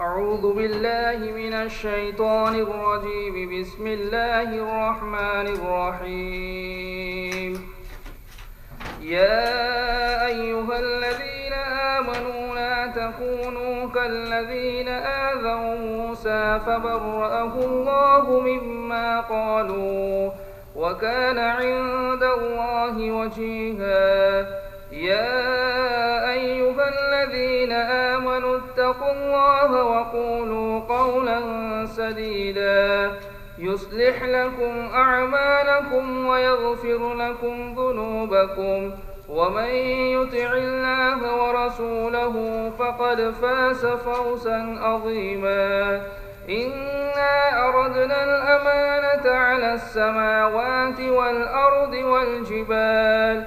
أعوذ بالله من الشيطان الرجيم. بسم الله الرحمن الرحيم. يا أيها الذين آمنوا لا تكونوا كالذين آذوا موسى فبرأه الله مما قالوا وكان عند الله وجيها. يا أيها الذين آمنوا اتقوا الله وقولوا قولا سديدا. يصلح لكم أعمالكم ويغفر لكم ذنوبكم. ومن يطع الله ورسوله فقد فاز فوزا عظيما. إنا أردنا الأمانة على السماوات والأرض والجبال.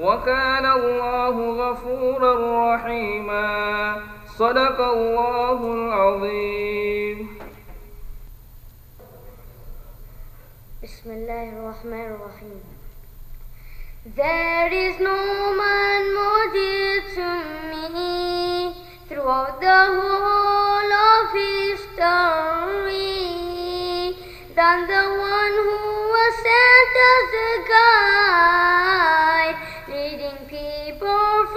وكان الله غفورا رحيما صدق الله العظيم بسم الله الرحمن الرحيم There is no man more dear to me throughout the whole of history than the one who was sent as a guide,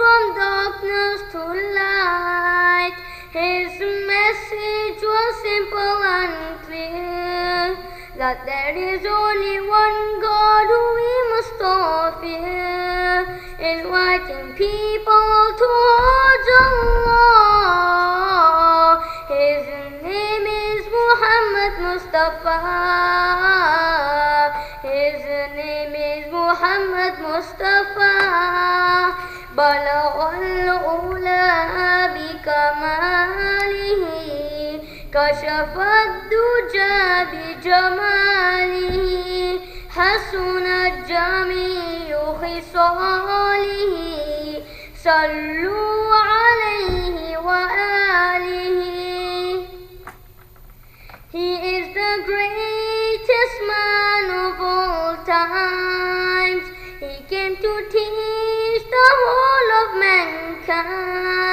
from darkness to light. His message was simple and clear that there is only one God who we must all fear, inviting people towards Allah. His name is Muhammad Mustafa. His name is Muhammad Mustafa. بلغ الأولى بكماله كشف الدجى بجماله حسن الجميع خصاله صلوا عليه وآله He is the greatest man of all times. He came to teach the whole of mankind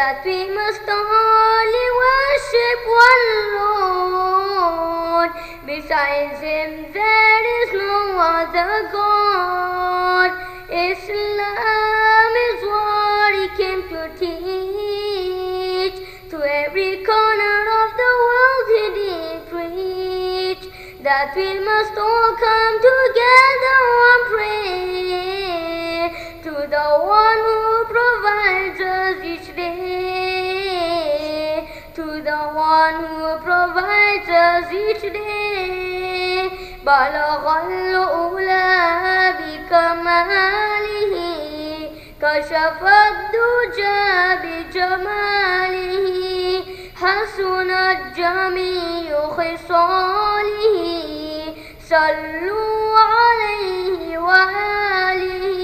that we must only worship one Lord. Besides Him, there is no other God. Islam is what He came to teach. To every corner of the world He did preach that we must all come together and pray to the one who provides us one who provides us each day. بلغ الأولى بكماله كشف الدجى بجماله حسن الجميع خصاله صلوا عليه وآله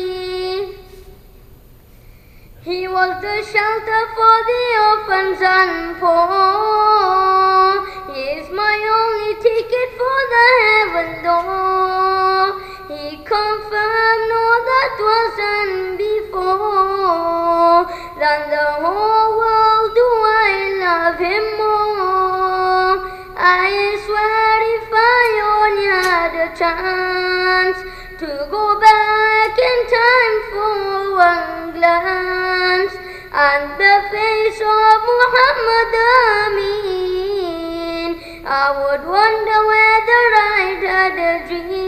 He was the shelter for the orphans and poor. He is my only ticket for the heaven door. He confirmed all that wasn't before. Than the whole world do I love him more. I swear if I only had a chance to go back in time for one glance and the face of Muhammad Amin, I would wonder whether I'd had a dream.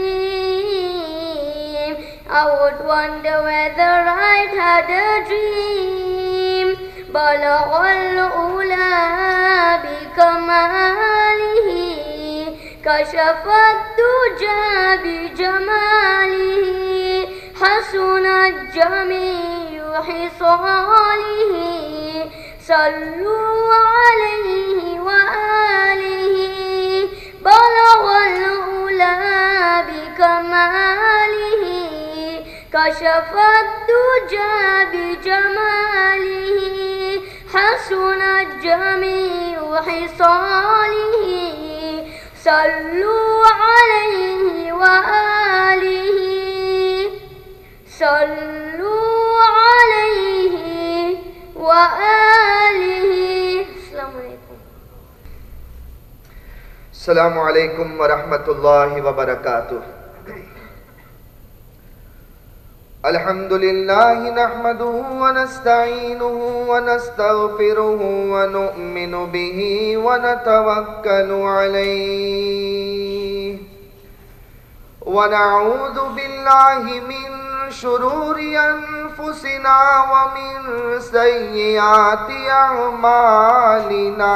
I would wonder whether I'd had a dream. بلغ الأولى بكماله كشف الدجى بجماله حسن الجميع حصاله. صلوا عليه وآله بلغ الأولى بكماله. كشف الدجى بجماله حسن الجميع حصاله. صلوا عليه وآله. صلوا عليه وآله. السلام عليكم. السلام علیکم ورحمۃ اللہ وبرکاتہ الحمد لله نحمده ونستعينه ونستغفره ونؤمن به ونتوكل عليه ونعوذ بالله من شرور أنفسنا ومن سيئات أعمالنا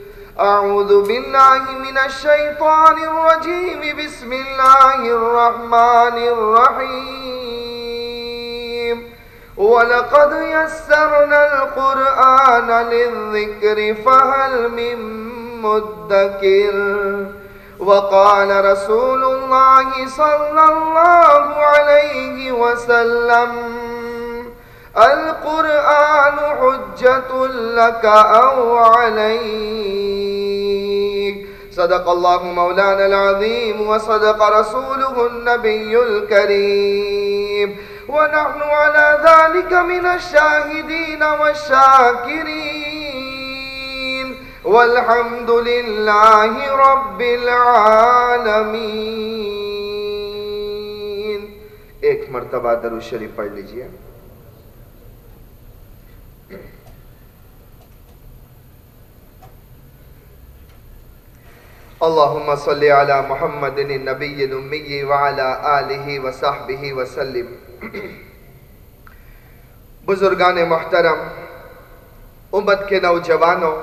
أعوذ بالله من الشيطان الرجيم. بسم الله الرحمن الرحيم. ولقد يسرنا القرآن للذكر فهل من مدكر؟ وقال رسول الله صلى الله عليه وسلم القرآن حجة لك أو عليك؟ صدق الله مولانا العظيم وصدق رسوله النبي الكريم ونحن على ذلك من الشاهدين والشاكرين والحمد لله رب العالمين ایک مرتبہ درود شریف پڑھ لیجیے. اللهم صل على محمد النبي الأمي وعلى آله وصحبه وسلم. بزرگان محترم، امت کے نوجوانوں،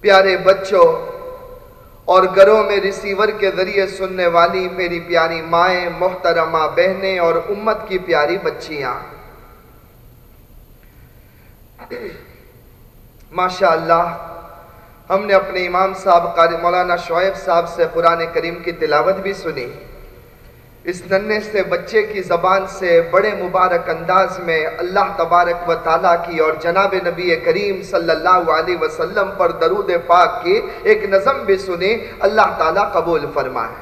پیارے بچوں اور گھروں میں ریسیور کے ذریعے سننے والی میری پیاری مائیں، محترمہ بہنیں اور امت کی پیاری بچیاں۔ ماشاء اللہ ہم نے اپنے امام صاحب قاری مولانا شعیب صاحب سے قرآن کریم کی تلاوت بھی سنی۔ اس ننے سے بچے کی زبان سے بڑے مبارک انداز میں اللہ تبارک و تعالیٰ کی اور جناب نبی کریم صلی اللہ علیہ وسلم پر درود پاک کی ایک نظم بھی سنی، اللہ تعالیٰ قبول فرمائے۔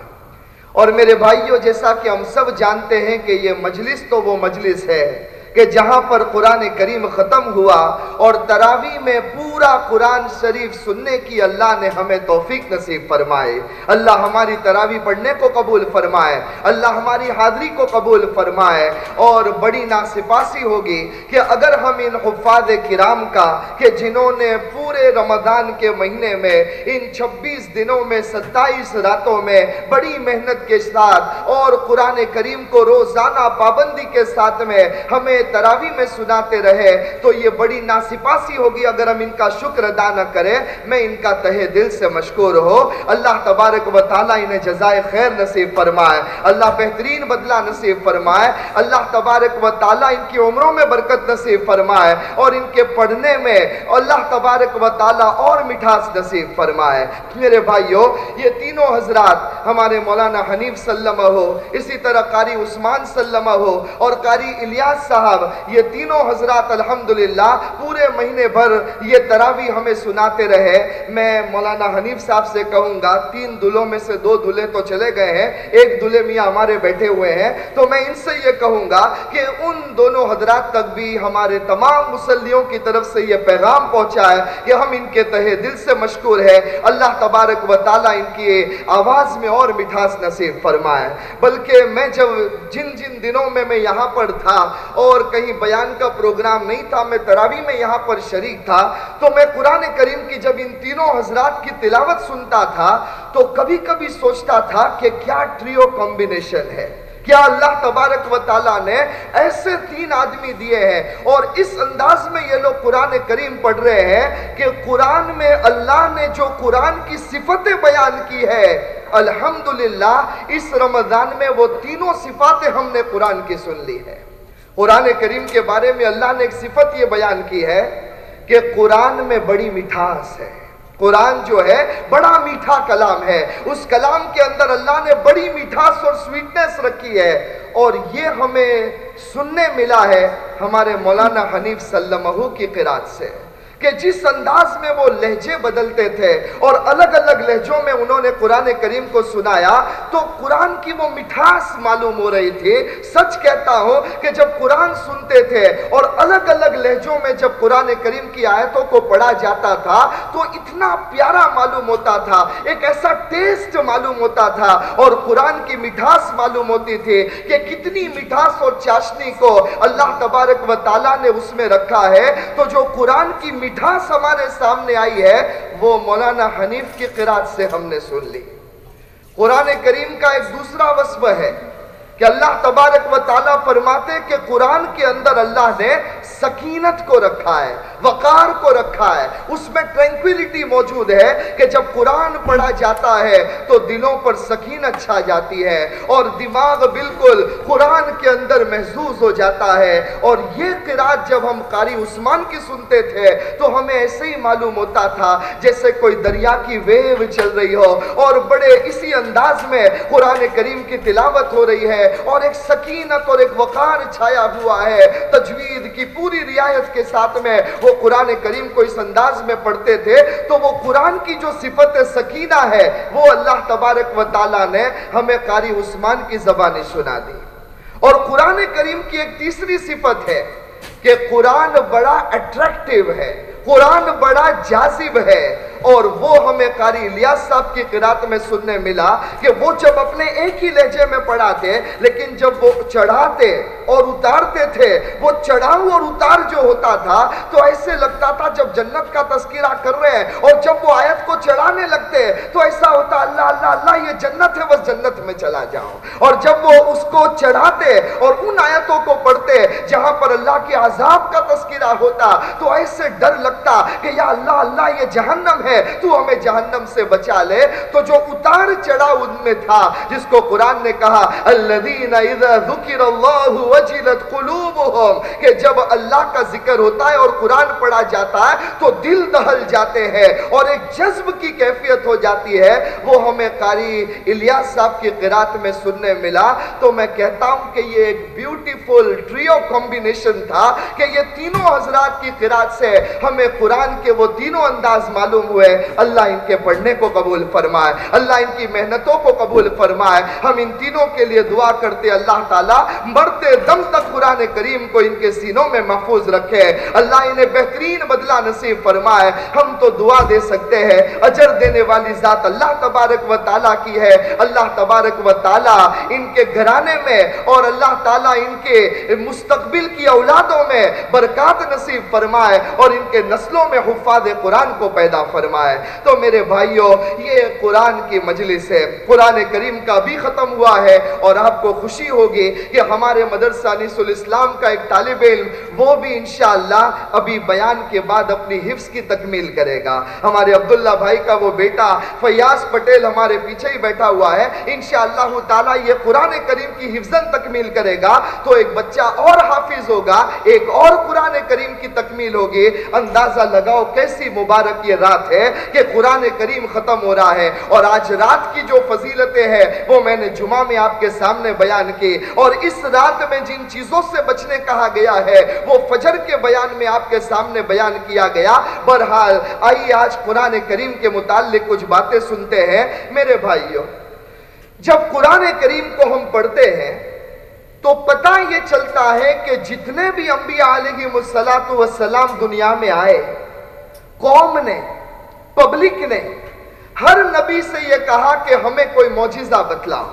اور میرے بھائیوں جیسا کہ ہم سب جانتے ہیں کہ یہ مجلس تو وہ مجلس ہے۔ کہ جہاں پر قرآن کریم ختم ہوا اور تراوی میں پورا قرآن شریف سننے کی اللہ نے ہمیں توفیق نصیب فرمائے۔ اللہ ہماری تراوی پڑھنے کو قبول فرمائے، اللہ ہماری حاضری کو قبول فرمائے۔ اور بڑی ناسپاسی ہوگی کہ اگر ہم ان حفاظ کرام کا، کہ جنہوں نے پورے رمضان کے مہینے میں، ان چھبیس دنوں میں، ستائیس راتوں میں بڑی محنت کے ساتھ اور قرآن کریم کو روزانہ پابندی کے ساتھ میں ہمیں تراوی میں سناتے رہے تو یہ بڑی ناسپاسی ہوگی اگر ہم ان کا شکر ادا نہ کریں۔ میں ان کا تہ دل سے مشکور ہو۔ اللہ تبارک و تعالیٰ انہیں جزائے خیر نصیب فرمائے۔ اللہ بہترین بدلہ نصیب فرمائے۔ اللہ تبارک و تعالیٰ ان کی عمروں میں برکت نصیب فرمائے اور ان کے پڑھنے میں اللہ تبارک و تعالیٰ اور مٹھاس نصیب فرمائے۔ میرے بھائیوں یہ تینوں حضرات ہمارے مولانا حنیف سلمہ ہو، اسی طرح قاری عثمان سلمہ ہو اور قاری الیاس صاحب یہ تینوں حضرات الحمدللہ پورے مہینے بھر یہ تراوی ہمیں سناتے رہے۔ میں مولانا حنیف صاحب سے کہوں گا، تین دلوں میں سے دو دلے تو چلے گئے ہیں، ایک دلے میاں ہمارے بیٹھے ہوئے ہیں۔ تو میں ان سے یہ کہوں گا کہ ان دونوں حضرات تک بھی ہمارے تمام مسلیوں کی طرف سے یہ پیغام پہنچا ہے کہ ہم ان کے تہے دل سے مشکور ہے اللہ تبارک و تعالیٰ ان کی آواز میں اور مٹھاس نصیب فرمائے۔ بلکہ میں جب جن جن دنوں میں میں یہاں پر تھا اور کہیں بیان کا پروگرام نہیں تھا، میں تراوی میں یہاں پر شریک تھا، تو میں قرآن کریم کی جب ان تینوں حضرات کی تلاوت سنتا تھا، تو کبھی کبھی سوچتا تھا کہ کیا ٹریو کمبینیشن ہے۔ کیا اللہ تبارک و تعالیٰ نے ایسے تین آدمی دیے ہیں؟ اور اس انداز میں یہ لوگ قرآن کریم پڑھ رہے ہیں کہ قرآن میں اللہ نے جو قرآن کی صفتیں بیان کی ہے، الحمدللہ، اس رمضان میں وہ تینوں صفاتیں ہم نے قرآن کی سن لی ہے قرآن کریم کے بارے میں اللہ نے ایک صفت یہ بیان کی ہے کہ قرآن میں بڑی مٹھاس ہے۔ قرآن جو ہے، بڑا میٹھا کلام ہے۔ اس کلام کے اندر اللہ نے بڑی میٹھاس اور سویٹنس رکھی ہے۔ اور یہ ہمیں سننے ملا ہے ہمارے مولانا حنیف صلی سلمہ کی قرآن سے۔ کہ جس انداز میں وہ لہجے بدلتے تھے اور الگ الگ لہجوں میں انہوں نے قرآن کریم کو سنایا، تو قرآن کی وہ مٹھاس معلوم ہو رہی تھی۔ سچ کہتا ہوں کہ جب قرآن سنتے تھے اور الگ الگ لہجوں میں جب قرآن کریم کی آیتوں کو پڑھا جاتا تھا، تو اتنا پیارا معلوم ہوتا تھا، ایک ایسا ٹیسٹ معلوم ہوتا تھا اور قرآن کی مٹھاس معلوم ہوتی تھی کہ کتنی مٹھاس اور چاشنی کو اللہ تبارک و تعالیٰ نے اس میں رکھا ہے۔ تو جو قرآن کی مٹھاس مٹھاس ہمارے سامنے آئی ہے، وہ مولانا حنیف کی قرآن سے ہم نے سن لی۔ قرآن کریم کا ایک دوسرا وصف ہے کہ اللہ تبارک و تعالیٰ فرماتے کہ قرآن کے اندر اللہ نے سکینت کو رکھا ہے۔ وقار کو رکھا ہے۔ اس میں ٹرینکویلٹی موجود ہے کہ جب قرآن پڑھا جاتا ہے تو دلوں پر سکینت چھا جاتی ہے اور دماغ بالکل قرآن کے اندر محسوس ہو جاتا ہے۔ اور یہ قرآن جب ہم قاری عثمان کی سنتے تھے تو ہمیں ایسے ہی معلوم ہوتا تھا جیسے کوئی دریا کی ویو چل رہی ہو اور بڑے اسی انداز میں قرآن کریم کی تلاوت ہو رہی ہے اور ایک سکینت اور ایک وقار چھایا ہوا ہے۔ تجوید کی پوری ریایت کے ساتھ میں وہ قرآن کریم کو اس انداز میں پڑھتے تھے، تو وہ قرآن کی جو صفت سکینہ ہے، وہ اللہ تبارک و تعالیٰ نے ہمیں قاری عثمان کی زبانی سنا دی۔ اور قرآن کریم کی ایک تیسری صفت ہے کہ قرآن بڑا اٹریکٹیو ہے، قرآن بڑا جازب ہے۔ اور وہ ہمیں قاری الیاس صاحب کی قرآت میں سننے ملا کہ وہ جب اپنے ایک ہی لہجے میں پڑھاتے، لیکن جب وہ چڑھاتے اور اتارتے تھے، وہ چڑھاؤ اور اتار جو ہوتا تھا، تو ایسے لگتا تھا جب جنت کا تذکرہ کر رہے ہیں اور جب وہ آیت کو چڑھانے لگتے، تو ایسا ہوتا، اللہ اللہ اللہ، یہ جنت ہے، بس جنت میں چلا جاؤں اور جب وہ اس کو چڑھاتے اور ان آیتوں کو پڑھتے جہاں پر اللہ کے عذاب کا تذکرہ ہوتا، تو ایسے ڈر لگتا کہ یا اللہ اللہ، یہ جہنم ہے تو ہمیں جہنم سے بچا لے۔ تو جو اتار چڑھا ان میں تھا، جس کو قرآن نے کہا، الذین اذا ذکر اللہ وجلت قلوبهم کہ جب اللہ کا ذکر ہوتا ہے اور قرآن پڑھا جاتا ہے، تو دل دہل جاتے ہیں اور ایک جذب کی کیفیت ہو جاتی ہے۔ وہ ہمیں قاری الیاس صاحب کی قرآت میں سننے ملا۔ تو میں کہتا ہوں کہ یہ ایک بیوٹیفل ٹریو کمبینیشن تھا کہ یہ تینوں حضرات کی قرآت سے ہمیں قرآن کے وہ تینوں انداز معلوم ہوئے۔ اللہ ان کے پڑھنے کو قبول فرمائے۔ اللہ ان کی محنتوں کو قبول فرمائے۔ ہم ان تینوں کے لیے دعا کرتے اللہ تعالیٰ مرتے دم تک قرآن کریم کو ان کے سینوں میں محفوظ رکھے۔ اللہ انہیں بہترین بدلہ نصیب فرمائے۔ ہم تو دعا دے سکتے ہیں۔ اجر دینے والی ذات اللہ تبارک و تعالیٰ کی ہے۔ اللہ تبارک و تعالیٰ ان کے گھرانے میں اور اللہ تعالیٰ ان کے مستقبل کی اولادوں میں برکات نصیب فرمائے اور ان کے نسلوں میں حفاظ قرآن کو پیدا فرمائے۔ فرمائے، تو میرے بھائیوں یہ قرآن کی مجلس ہے۔ قرآن کریم کا بھی ختم ہوا ہے اور آپ کو خوشی ہوگی کہ ہمارے مدرسہ نس الاسلام کا ایک طالب علم، وہ بھی انشاءاللہ ابھی بیان کے بعد اپنی حفظ کی تکمیل کرے گا۔ ہمارے عبداللہ بھائی کا وہ بیٹا فیاض پٹیل ہمارے پیچھے ہی بیٹھا ہوا ہے۔ انشاءاللہ تعالی یہ قرآن کریم کی حفظن تکمیل کرے گا، تو ایک بچہ اور حافظ ہوگا، ایک اور قرآن کریم کی تکمیل ہوگی۔ اندازہ لگاؤ کیسی مبارک یہ رات ہے۔ کہ قرآن کریم ختم ہو رہا ہے اور آج رات کی جو فضیلتیں ہیں وہ میں نے جمعہ میں آپ کے سامنے بیان کی اور اس رات میں جن چیزوں سے بچنے کہا گیا ہے وہ فجر کے بیان میں آپ کے سامنے بیان کیا گیا۔ برحال آئیے آج قرآن کریم کے متعلق کچھ باتیں سنتے ہیں۔ میرے بھائیوں جب قرآن کریم کو ہم پڑھتے ہیں تو پتہ یہ چلتا ہے کہ جتنے بھی انبیاء علیہ السلام دنیا میں آئے، قوم نے پبلک نے ہر نبی سے یہ کہا کہ ہمیں کوئی موجزہ بتلاؤ۔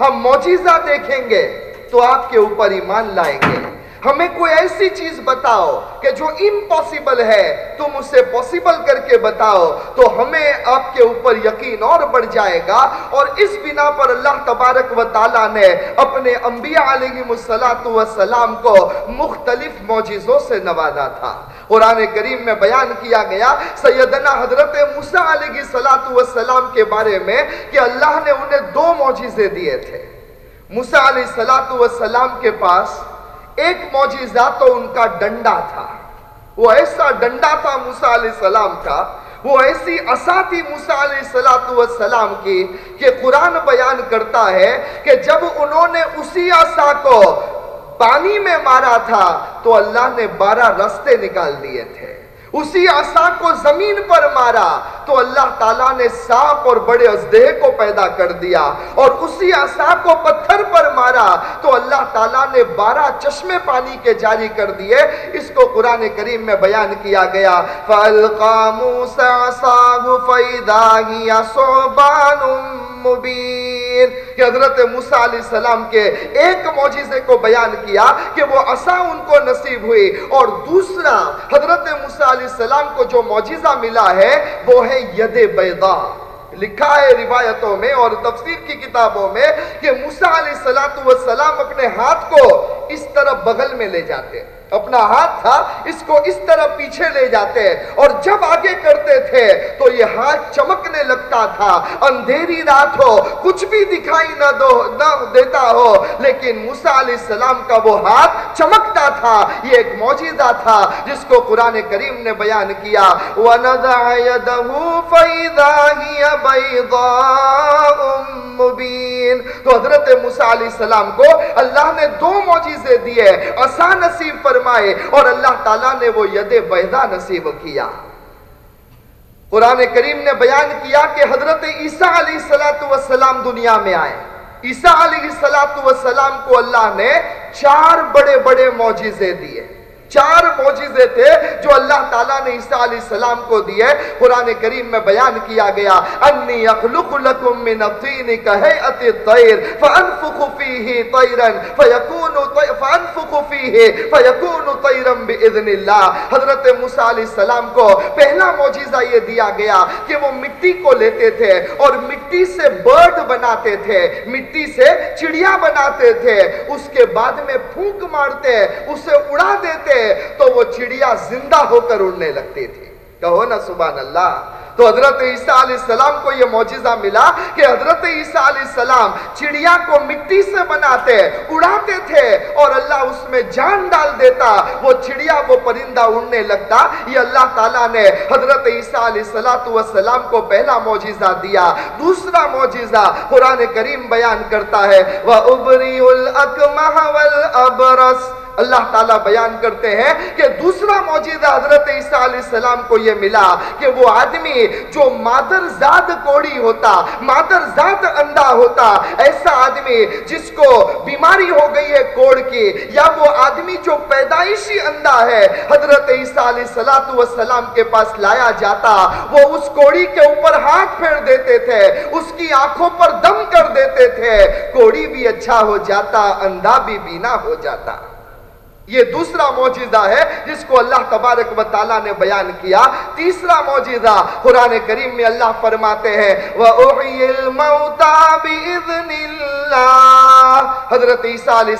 ہم موجزہ دیکھیں گے تو آپ کے اوپر ایمان لائیں گے۔ ہمیں کوئی ایسی چیز بتاؤ کہ جو امپاسبل ہے، تم اسے پاسبل کر کے بتاؤ تو ہمیں آپ کے اوپر یقین اور بڑھ جائے گا۔ اور اس بنا پر اللہ تبارک و تعالیٰ نے اپنے انبیاء علیہ السلام کو مختلف موجزوں سے نوازا تھا۔ قرآن کریم میں بیان کیا گیا سیدنا حضرت موسیٰ علیہ السلام کے بارے میں کہ اللہ نے انہیں دو موجزے دیے تھے۔ موسیٰ علیہ السلام کے پاس ایک موجزہ تو ان کا ڈنڈا تھا۔ وہ ایسا ڈنڈا تھا موسیٰ علیہ السلام کا، وہ ایسی عصا تھی موسیٰ علیہ السلام کی کہ قرآن بیان کرتا ہے کہ جب انہوں نے اسی عصا کو پانی میں مارا تھا تو اللہ نے بارہ رستے نکال دیے تھے۔ اسی عصا کو زمین پر مارا تو اللہ تعالیٰ نے سانپ اور بڑے ازدہ کو پیدا کر دیا۔ اور اسی عصا کو پتھر پر مارا تو اللہ تعالیٰ نے بارہ چشمے پانی کے جاری کر دیے۔ اس کو قرآن کریم میں بیان کیا گیا۔ فَأَلْقَى مُوسَى عَصَاهُ فَإِذَا هِيَ صُعْبَانٌ مُبِينٌ۔ مبین کہ حضرت موسیٰ علیہ السلام کے ایک معجزے کو بیان کیا کہ وہ عصا ان کو نصیب ہوئی اور دوسرا حضرت موسیٰ علیہ السلام کو جو معجزہ ملا ہے وہ ہے ید بیضا۔ لکھا ہے روایتوں میں اور تفسیر کی کتابوں میں کہ موسیٰ علیہ السلام اپنے ہاتھ کو اس طرح بغل میں لے جاتے۔ ہیں اپنا ہاتھ تھا، اس کو اس طرح پیچھے لے جاتے اور جب آگے کرتے تھے تو یہ ہاتھ چمکنے لگتا تھا۔ اندھیری رات ہو، کچھ بھی دکھائی نہ دو، نہ دیتا ہو، لیکن موسیٰ علیہ السلام کا وہ ہاتھ چمکتا تھا۔ یہ ایک موجودہ تھا جس کو قرآن کریم نے بیان کیا۔ وَنَدَعَ يَدَهُ فَإِذَا هِيَ بَيْضَاءٌ مُبِينٌ۔ تو حضرت موسیٰ علیہ السلام کو اللہ نے دو موجزے دیے۔ عصا نصیب فرمائے اور اللہ تعالیٰ نے وہ ید بیضا نصیب کیا۔ قرآن کریم نے بیان کیا کہ حضرت عیسیٰ علیہ السلام دنیا میں آئے۔ عیسیٰ علیہ السلام کو اللہ نے چار بڑے بڑے معجزے دیے۔ چار موجزے تھے جو اللہ تعالیٰ نے عیسیٰ علیہ السلام کو دیے۔ قرآن کریم میں بیان کیا گیا، انی اخلق لکم من الطین کہیعت الطیر، فانفخ فیہ طیرن فیکون فانفخ فیہ فیکون طیرن بإذن اللہ۔ حضرت موسیٰ علیہ السلام کو پہلا موجزہ یہ دیا گیا کہ وہ مٹی کو لیتے تھے اور مٹی سے برڈ بناتے تھے، مٹی سے چڑیا بناتے تھے۔ اس کے بعد میں پھونک مارتے، اسے اڑا دیتے تو وہ چڑیا زندہ ہو کر اڑنے لگتی تھی کہو نا سبحان اللہ۔ تو حضرت عیسیٰ علیہ السلام کو یہ موجزہ ملا کہ حضرت عیسیٰ علیہ السلام چڑیا کو مٹی سے بناتے، اڑاتے تھے اور اللہ اس میں جان ڈال دیتا۔ وہ چڑیا، وہ پرندہ اڑنے لگتا۔ یہ اللہ تعالیٰ نے حضرت عیسیٰ علیہ السلام کو پہلا موجزہ دیا۔ دوسرا موجزہ قرآن کریم بیان کرتا ہے۔ وَأُبْرِيُ الْأَكْمَحَ وَالْأَبْرَسِ۔ اللہ تعالیٰ بیان کرتے ہیں کہ دوسرا موجودہ حضرت عیسیٰ علیہ السلام کو یہ ملا کہ وہ آدمی جو مادر زاد کوڑی ہوتا، مادر زاد اندھا ہوتا، ایسا آدمی جس کو بیماری ہو گئی ہے کوڑ کی، یا وہ آدمی جو پیدائشی اندھا ہے، حضرت عیسیٰ علیہ السلام کے پاس لایا جاتا، وہ اس کوڑی کے اوپر ہاتھ پھیر دیتے تھے، اس کی آنکھوں پر دم کر دیتے تھے، کوڑی بھی اچھا ہو جاتا، اندھا بھی بینا ہو جاتا۔ یہ دوسرا موجزہ ہے جس کو اللہ تبارک و تعالیٰ نے بیان کیا۔ تیسرا موجزہ قرآن کریم میں اللہ فرماتے ہیں الْمَوْتَى بِإِذْنِ اللَّهِ۔ حضرت عیسیٰ علیہ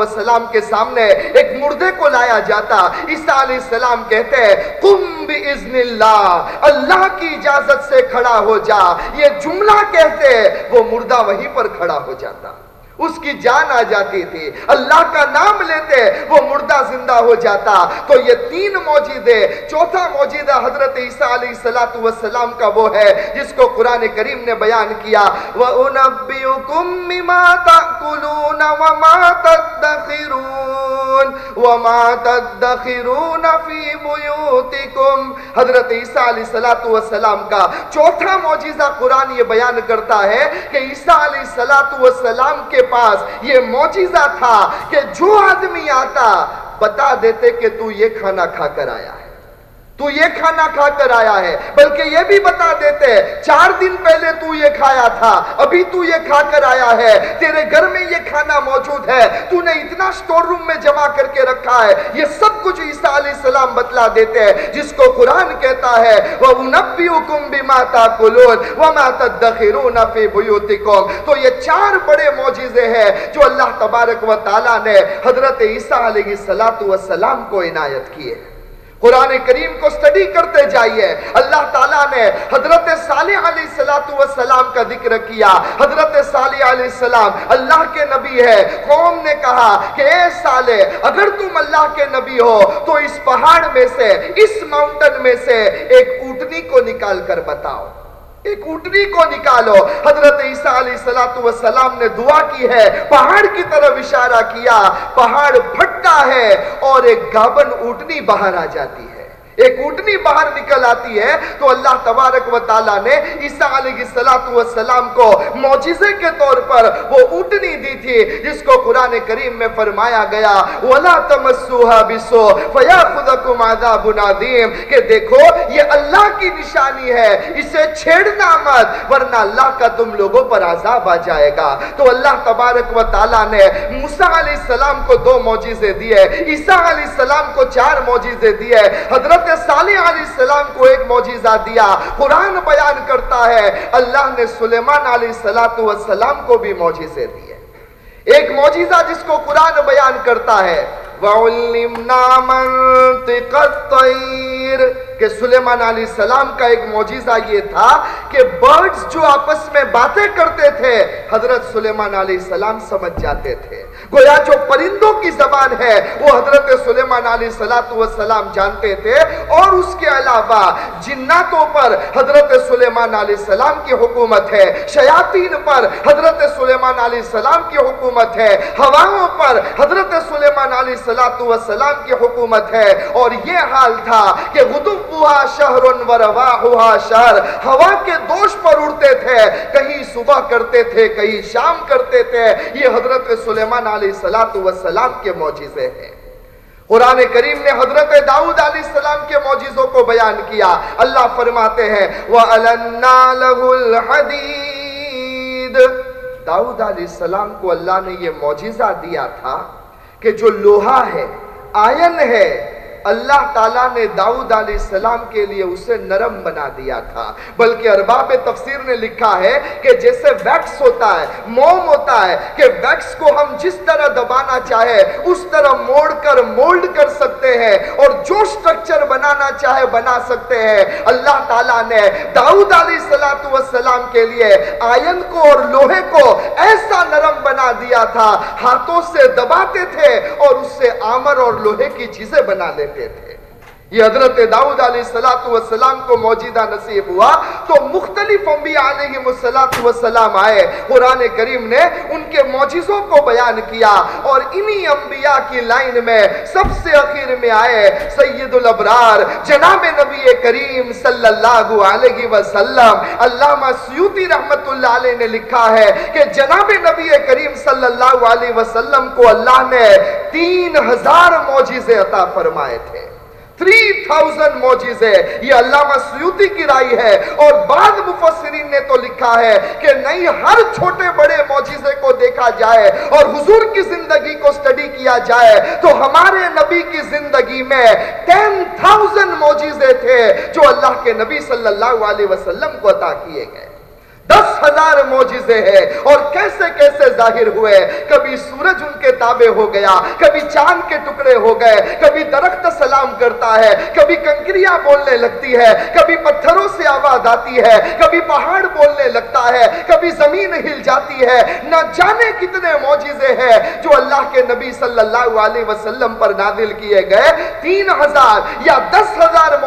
السلام کے سامنے ایک مردے کو لایا جاتا۔ عیسیٰ علیہ السلام کہتے ہیں، قُمْ بِإِذْنِ اللَّهِ۔ اللہ کی اجازت سے کھڑا ہو جا۔ یہ جملہ کہتے وہ مردہ وہیں پر کھڑا ہو جاتا۔ اس کی جان آ جاتی تھی۔ اللہ کا نام لیتے وہ مردہ زندہ ہو جاتا۔ تو یہ تین موجودے، چوتھا موجودہ حضرت عیسیٰ علیہ السلام کا وہ ہے جس کو قرآن کریم نے بیان کیا۔ وَأُنَبِّيُكُم مِّمَا تَأْكُلُونَ وَمَا تَدَّخِرُونَ وَمَا تَدَّخِرُونَ فِي بُيُوتِكُمْ۔ حضرت عیسیٰ علیہ السلام کا چوتھا موجزہ قرآن یہ بیان کرتا ہے کہ عیسیٰ علیہ السلام کے پاس یہ موجزہ تھا کہ جو آدمی آتا بتا دیتے کہ تو یہ کھانا کھا کر آیا ہے۔ تو یہ کھانا کھا کر آیا ہے، بلکہ یہ بھی بتا دیتے چار دن پہلے تو یہ کھایا تھا، ابھی تو یہ کھا کر آیا ہے، تیرے گھر میں یہ کھانا موجود ہے، تو نے اتنا سٹور روم میں جمع کر کے رکھا ہے، یہ سب کچھ عیسیٰ علیہ السلام بتلا دیتے ہیں، جس کو قرآن کہتا ہے، وَأُنَبِّئُكُمْ بِمَا تَاكُلُونَ وَمَا تَدَّخِرُونَ فِي بُيُوتِكُمْ۔ تو یہ چار بڑے معجزے ہیں جو اللہ تبارک و تعالیٰ نے حضرت عیسیٰ علیہ السلام کو عنایت کیے۔ ہیں قرآن کریم کو سٹڈی کرتے جائیے۔ اللہ تعالیٰ نے حضرت صالح علیہ السلام کا ذکر کیا۔ حضرت صالح علیہ السلام اللہ کے نبی ہے۔ قوم نے کہا کہ اے صالح، اگر تم اللہ کے نبی ہو تو اس پہاڑ میں سے، اس ماؤنٹن میں سے ایک اوٹنی کو نکال کر بتاؤ۔ ایک اوٹنی کو نکالو۔ حضرت عیسیٰ علیہ السلام نے دعا کی ہے، پہاڑ کی طرف اشارہ کیا، پہاڑ بھٹتا ہے اور ایک گابن اٹھنی باہر آ جاتی ہے۔ ایک اوٹنی باہر نکل آتی ہے تو اللہ تبارک و تعالیٰ نے عیسیٰ علیہ السلام کو معجزے کے طور پر وہ اوٹنی دی تھی، جس کو قرآن کریم میں فرمایا گیا، وَلَا تَمَسُّوهَا بِسُو فَيَاخُذَكُمْ عَذَابٌ عَظِيمٌ۔ کہ دیکھو، یہ اللہ کی نشانی ہے، اسے چھیڑنا مت، ورنہ اللہ کا تم لوگوں پر عذاب آ جائے گا۔ تو اللہ تبارک و تعالیٰ نے موسیٰ علیہ السلام کو دو معجزے دیے، عیسیٰ علیہ السلام کو چار معجزے دیے۔ حضرت حضرت صالح علیہ السلام کو ایک موجزہ دیا، قرآن بیان کرتا ہے، اللہ نے سلیمان علیہ السلام کو بھی موجزے دیے۔ ایک موجزہ جس کو قرآن بیان کرتا ہے، وَعُلِّمْنَا مَنْتِقَ الطَّيْرِ۔ کہ سلیمان علیہ السلام کا ایک موجزہ یہ تھا کہ برڈز جو آپس میں باتیں کرتے تھے، حضرت سلیمان علیہ السلام سمجھ جاتے تھے۔ گویا جو پرندوں کی زبان ہے، وہ حضرت سلیمان علیہ السلام جانتے تھے۔ اور اس کے علاوہ جناتوں پر حضرت سلیمان علیہ السلام کی حکومت ہے۔ شیاطین پر حضرت سلیمان علیہ السلام کی حکومت ہے۔ ہواوں پر حضرت سلیمان علیہ السلام کی حکومت ہے۔ اور یہ حال تھا کہ غدبوہا شہر ورواہوہا شہر ہوا کے دوش پر اڑتے تھے۔ کہیں صبح کرتے تھے، کہیں شام کرتے تھے۔ یہ حضرت سلیمان علیہ علیہ السلام کے موجزے ہیں۔ قرآن کریم نے حضرت داؤد علیہ السلام کے موجزوں کو بیان کیا۔ اللہ فرماتے ہیں، وَأَلَنَّا لَهُ الْحَدِيدِ۔ داؤد علیہ السلام کو اللہ نے یہ موجزہ دیا تھا کہ جو لوہا ہے، آئن ہے اللہ تعالیٰ نے داؤد علیہ السلام کے لیے اسے نرم بنا دیا تھا۔ بلکہ ارباب تفسیر نے لکھا ہے کہ جیسے ویکس ہوتا ہے، موم ہوتا ہے کہ ویکس کو ہم جس طرح دبانا چاہے، اس طرح موڑ کر مولڈ کر سکتے ہیں اور جو سٹرکچر بنانا چاہے بنا سکتے ہیں۔ اللہ تعالیٰ نے داؤد علیہ السلام کے لیے آئین کو اور لوہے کو ایسا نرم بنا دیا تھا، ہاتھوں سے دباتے تھے اور اس سے آمر اور لوہے کی چیزیں بنا لیتے تھے یہ حضرت داؤد علیہ السلام کو موجودہ نصیب ہوا تو مختلف انبیاء علیہ السلام آئے۔ قرآن کریم نے ان کے موجزوں کو بیان کیا اور انہی انبیاء کی لائن میں سب سے اخیر میں آئے سید الابرار، جناب نبی کریم صلی اللہ علیہ وسلم۔ علامہ سیوتی رحمت اللہ علیہ نے لکھا ہے کہ جناب نبی کریم صلی اللہ علیہ وسلم کو اللہ نے تین ہزار موجزے عطا فرمائے تھے۔ تھری تھاؤزن یہ علامہ سیوتی کی رائی ہے اور بعض مفسرین نے تو لکھا ہے کہ نہیں ہر چھوٹے بڑے موجزے کو دیکھا جائے اور حضور کی زندگی کو سٹڈی کیا جائے تو ہمارے نبی کی زندگی میں ٹین موجزے تھے جو اللہ کے نبی صلی اللہ علیہ وسلم کو عطا کیے گئے دس ہزار موجزے ہیں۔ اور کیسے کیسے ظاہر ہوئے؟ کبھی سورج ان کے تابع ہو گیا، کبھی چاند کے ٹکڑے ہو گئے، کبھی درخت سلام کرتا ہے، کبھی کنکریاں بولنے لگتی ہے، کبھی پتھروں سے آواز آتی ہے، کبھی پہاڑ بولنے لگتا ہے، کبھی زمین ہل جاتی ہے۔ نہ جانے کتنے موجزے ہیں جو اللہ کے نبی صلی اللہ علیہ وسلم پر نازل کیے گئے۔ تین ہزار یا دس ہزار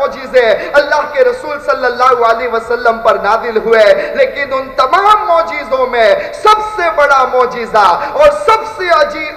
موجزے اللہ کے رسول صلی اللہ علیہ وسلم پر نادل ہوئے۔ لیکن ان تمام موجیزوں میں سب سے بڑا موجیزہ اور سب سے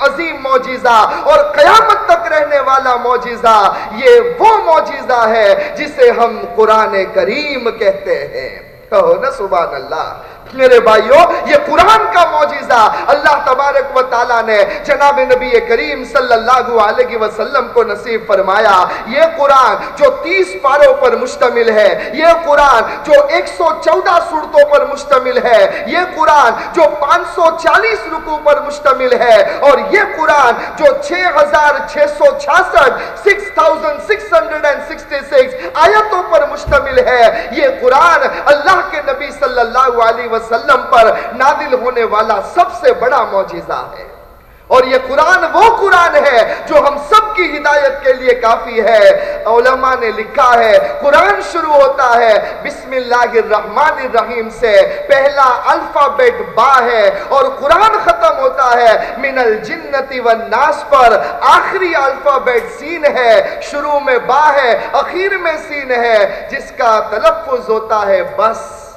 عظیم موجیزہ اور قیامت تک رہنے والا موجیزہ یہ وہ موجیزہ ہے جسے ہم قرآن کریم کہتے ہیں۔ کہو نا سبحان اللہ۔ میرے بھائیوں یہ قرآن کا معجزہ اللہ تبارک و تعالیٰ نے جناب نبی کریم صلی اللہ علیہ وسلم کو نصیب فرمایا۔ یہ قرآن جو تیس پاروں پر مشتمل ہے، یہ قرآن جو ایک سو چودہ صورتوں پر مشتمل ہے، یہ قرآن جو پانچ سو چالیس رکو پر مشتمل ہے، اور یہ قرآن جو چھ ہزار چھ سو چھاسٹھ six thousand six hundred and sixty six آیتوں پر مشتمل ہے۔ یہ قرآن اللہ کے نبی صلی اللہ علیہ وسلم پر نادل ہونے والا سب سے بڑا معجزہ ہے۔ اور یہ قرآن وہ قرآن ہے جو ہم سب کی ہدایت کے لیے کافی ہے۔ علماء نے لکھا ہے، قرآن شروع ہوتا ہے بسم اللہ الرحمن الرحیم سے۔ پہلا الفابیٹ با ہے اور قرآن ختم ہوتا ہے من الجنتی والناس پر۔ آخری الفابیٹ سین ہے، شروع میں با ہے، اخیر میں سین ہے، جس کا تلفظ ہوتا ہے بس۔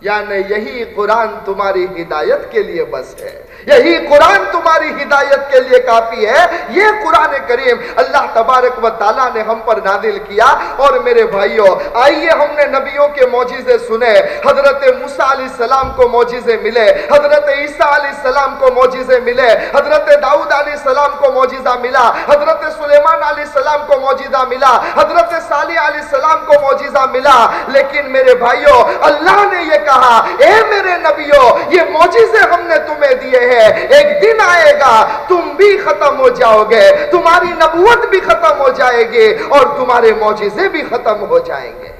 یعنی یہی قرآن تمہاری ہدایت کے لیے بس ہے۔ یہی قرآن تمہاری ہدایت کے لیے کافی ہے۔ یہ قرآن کریم اللہ تبارک و تعالیٰ نے ہم پر نادل کیا۔ اور میرے بھائیوں آئیے ہم نے نبیوں کے موجزے سنے۔ حضرت موسیٰ علیہ السلام کو موجزے ملے۔ حضرت عیسیٰ علیہ السلام کو موجزے ملے۔ حضرت داؤد علیہ السلام کو موجزہ ملا۔ حضرت سلیمان علیہ السلام کو موجزہ ملا۔ حضرت صالح علیہ السلام کو موجزہ ملا۔ لیکن میرے بھائیوں اللہ نے یہ کہا، اے میرے نبیوں یہ موجزے ہم نے تمہیں دیے ہیں۔ ایک دن آئے گا، تم بھی ختم ہو جاؤ گے، تمہاری نبوت بھی ختم ہو جائے گی اور تمہارے معجزے بھی ختم ہو جائیں گے۔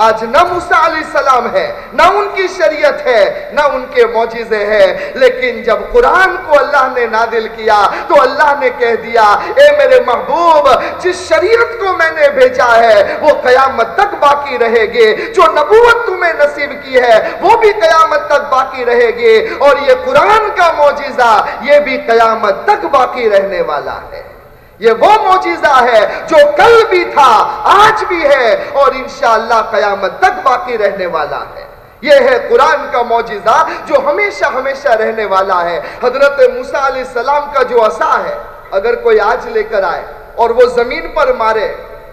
آج نہ موسیٰ علیہ السلام ہے، نہ ان کی شریعت ہے، نہ ان کے معجزے ہیں۔ لیکن جب قرآن کو اللہ نے نادل کیا، تو اللہ نے کہہ دیا، اے میرے محبوب، جس شریعت کو میں نے بھیجا ہے، وہ قیامت تک باقی رہے گی۔ جو نبوت تمہیں نصیب کی ہے، وہ بھی قیامت تک باقی رہے گی۔ اور یہ قرآن کا معجزہ، یہ بھی قیامت تک باقی رہنے والا ہے۔ یہ وہ موجزہ ہے جو کل بھی تھا، آج بھی ہے اور انشاءاللہ قیامت تک باقی رہنے والا ہے۔ یہ ہے قرآن کا موجزہ جو ہمیشہ ہمیشہ رہنے والا ہے۔ حضرت موسیٰ علیہ السلام کا جو عصا ہے، اگر کوئی آج لے کر آئے اور وہ زمین پر مارے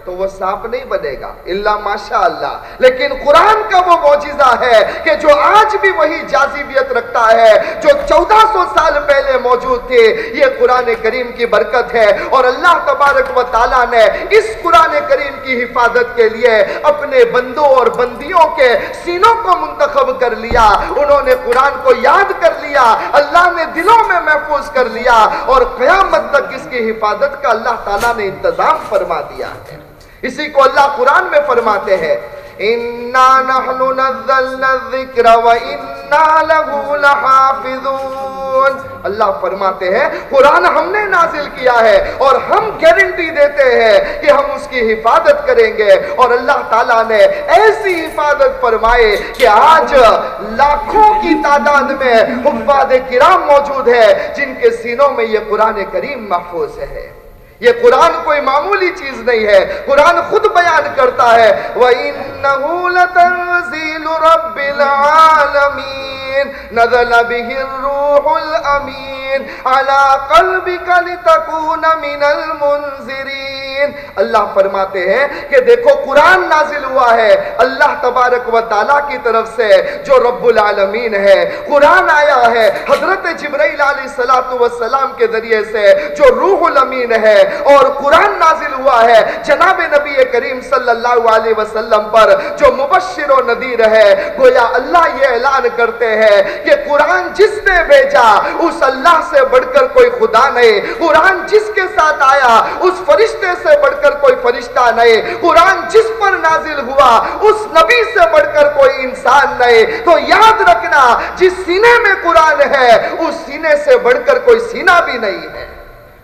تو وہ سانپ نہیں بنے گا اللہ ماشاء اللہ لیکن قرآن کا وہ معجزہ ہے کہ جو آج بھی وہی جازیبیت رکھتا ہے، جو چودہ سو سال پہلے موجود تھے، یہ قرآن کریم کی برکت ہے۔ اور اللہ تبارک و تعالیٰ نے اس قرآن کریم کی حفاظت کے لیے اپنے بندوں اور بندیوں کے سینوں کو منتخب کر لیا۔ انہوں نے قرآن کو یاد کر لیا، اللہ نے دلوں میں محفوظ کر لیا۔ اور قیامت تک اس کی حفاظت کا اللہ تعالیٰ نے انتظام فرما دیا ہے۔ اسی کو اللہ قرآن میں فرماتے ہیں اِنَّا نَحْنُ نَزَّلْنَا الذِّكْرَ وَإِنَّا لَهُ لَحَافِظُونَ اللہ فرماتے ہیں، قرآن ہم نے نازل کیا ہے اور ہم گیرنٹی دیتے ہیں کہ ہم اس کی حفاظت کریں گے۔ اور اللہ تعالیٰ نے ایسی حفاظت فرمائے کہ آج لاکھوں کی تعداد میں حفاظ کرام موجود ہے جن کے سینوں میں یہ قرآن کریم محفوظ ہے۔ یہ قرآن کوئی معمولی چیز نہیں ہے، قرآن خود بیان کرتا ہے۔ وَإِنَّهُ لَتَنزِيلُ رَبِّ الْعَالَمِينَ۔ نَزَلَ بِهِ الرُّوحُ الْأَمِينَ۔ عَلَىٰ قَلْبِكَ لِتَكُونَ مِنَ الْمُنزِرِينَ اللہ فرماتے ہیں کہ دیکھو، قرآن نازل ہوا ہے۔ اللہ تبارک و تعالیٰ کی طرف سے جو رب العالمین ہے۔ قرآن آیا ہے، حضرت جبرائیل علیہ السلام کے ذریعے سے جو روح الامین ہے۔ اور قرآن نازل ہوا ہے۔ جناب نبی کریم صلی اللہ علیہ وسلم پر جو مبشر و نذیر ہے، گویا اللہ یہ اعلان کرتے ہیں کہ قرآن جس نے بھیجا، اس اللہ سے بڑھ کر کوئی خدا نہیں۔ قرآن جس کے ساتھ آیا، اس فرشتے سے بڑھ کر کوئی فرشتہ نہیں۔ قرآن جس پر نازل ہوا، اس نبی سے بڑھ کر کوئی انسان نہیں۔ تو یاد رکھنا، جس سینے میں قرآن ہے، اس سینے سے بڑھ کر کوئی سینہ بھی نہیں ہے۔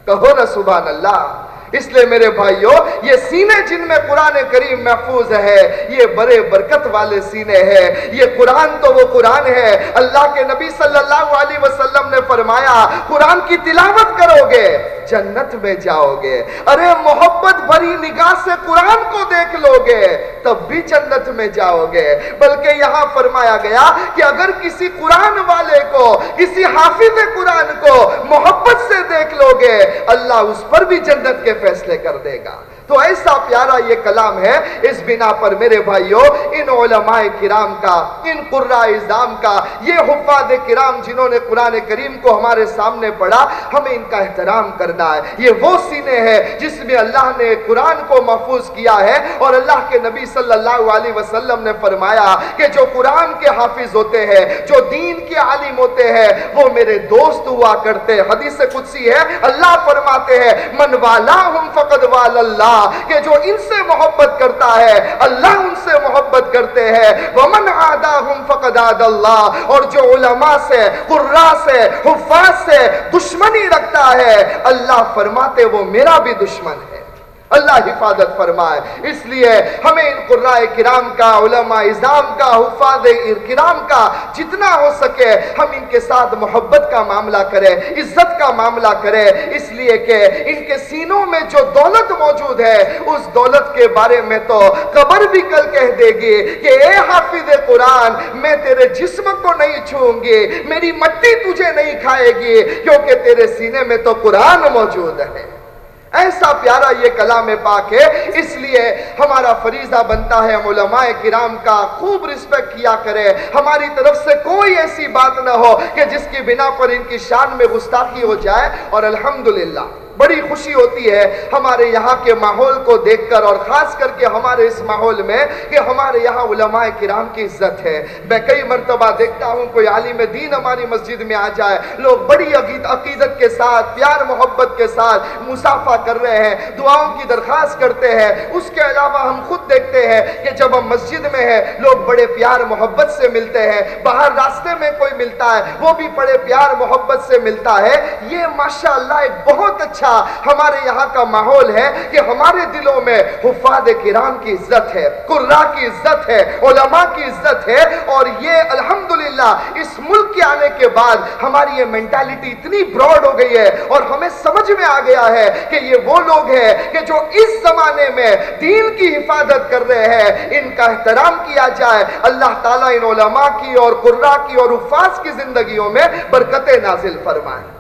کہو نا سبحان اللہ۔ اس لیے میرے بھائیوں یہ سینے جن میں قرآن کریم محفوظ ہے، یہ بڑے برکت والے سینے ہیں۔ یہ قرآن تو وہ قرآن ہے۔ اللہ کے نبی صلی اللہ علیہ وسلم نے فرمایا، قرآن کی تلاوت کرو گے۔ جنت میں جاؤ گے ارے، محبت بھری نگاہ سے قرآن کو دیکھ لو گے تب بھی جنت میں جاؤ گے بلکہ یہاں فرمایا گیا کہ اگر کسی قرآن والے کو، کسی حافظ قرآن کو محبت سے دیکھ لو گے اللہ اس پر بھی جنت کے فیصلے کر دے گا۔ تو ایسا پیارا یہ کلام ہے اس بنا پر میرے بھائیوں ان علماء کرام کا، ان قرآ ازام کا، یہ حفاظ کرام جنہوں نے قرآن کریم کو ہمارے سامنے پڑھا، ہمیں ان کا احترام کرنا ہے۔ یہ وہ سینے ہیں جس میں اللہ نے قرآن کو محفوظ کیا ہے اور اللہ کے نبی صلی اللہ علیہ وسلم نے فرمایا کہ جو قرآن کے حافظ ہوتے ہیں، جو دین کے عالم ہوتے ہیں، وہ میرے دوست ہوا کرتے۔ حدیث قدسی ہے، اللہ فرماتے ہیں، من والا ہم فقد وال اللہ کہ جو ان سے محبت کرتا ہے، اللہ ان سے محبت کرتے ہیں۔ ومن عاداہم فقد عاد اللہ اور جو علماء سے قرآ سے، حفاظ سے دشمنی رکھتا ہے، اللہ فرماتے وہ میرا بھی دشمن ہے۔ اللہ حفاظت فرمائے۔ اس لیے ہمیں ان قرآن کرام کا، علماء ازام کا، حفاظ کرام کا جتنا ہو سکے ہم ان کے ساتھ محبت کا معاملہ کریں، عزت کا معاملہ کریں۔ اس لیے کہ ان کے سینوں میں جو دولت موجود ہے، اس دولت کے بارے میں تو قبر بھی کل کہہ دے گی کہ اے حافظ قرآن، میں تیرے جسم کو نہیں چھوؤں گی، میری مٹی تجھے نہیں کھائے گی، کیونکہ تیرے سینے میں تو قرآن موجود ہے۔ ایسا پیارا یہ کلام پاک ہے، اس لیے ہمارا فریضہ بنتا ہے، علماء کرام کا خوب رسپیکٹ کیا کرے۔ ہماری طرف سے کوئی ایسی بات نہ ہو کہ جس کی بنا پر ان کی شان میں گستاخی ہو جائے۔ اور الحمدللہ۔ بڑی خوشی ہوتی ہے ہمارے یہاں کے ماحول کو دیکھ کر اور خاص کر کے ہمارے اس ماحول میں کہ ہمارے یہاں علماء کرام کی عزت ہے۔ میں کئی مرتبہ دیکھتا ہوں کوئی عالم دین ہماری مسجد میں آ جائے۔ لوگ بڑی عقیدت کے ساتھ، پیار محبت کے ساتھ مسافہ کر رہے ہیں، دعاؤں کی درخواست کرتے ہیں۔ اس کے علاوہ ہم خود دیکھتے ہیں کہ جب ہم مسجد میں ہیں، لوگ بڑے پیار محبت سے ملتے ہیں۔ باہر راستے میں کوئی ملتا ہے، وہ بھی بڑے پیار محبت سے ملتا ہے۔ یہ ماشاءاللہ ایک بہت اچھا اچھا ہمارے یہاں کا ماحول ہے کہ ہمارے دلوں میں حفاظ کرام کی عزت ہے قرآ کی عزت ہے، علماء کی عزت ہے اور یہ الحمدللہ اس ملک کے آنے کے بعد ہماری یہ مینٹالٹی اتنی براڈ ہو گئی ہے اور ہمیں سمجھ میں آ گیا ہے کہ یہ وہ لوگ ہیں کہ جو اس زمانے میں دین کی حفاظت کر رہے ہیں، ان کا احترام کیا جائے۔ اللہ تعالیٰ ان علماء کی اور قرآ کی اور حفاظ کی زندگیوں میں برکت نازل فرمائے۔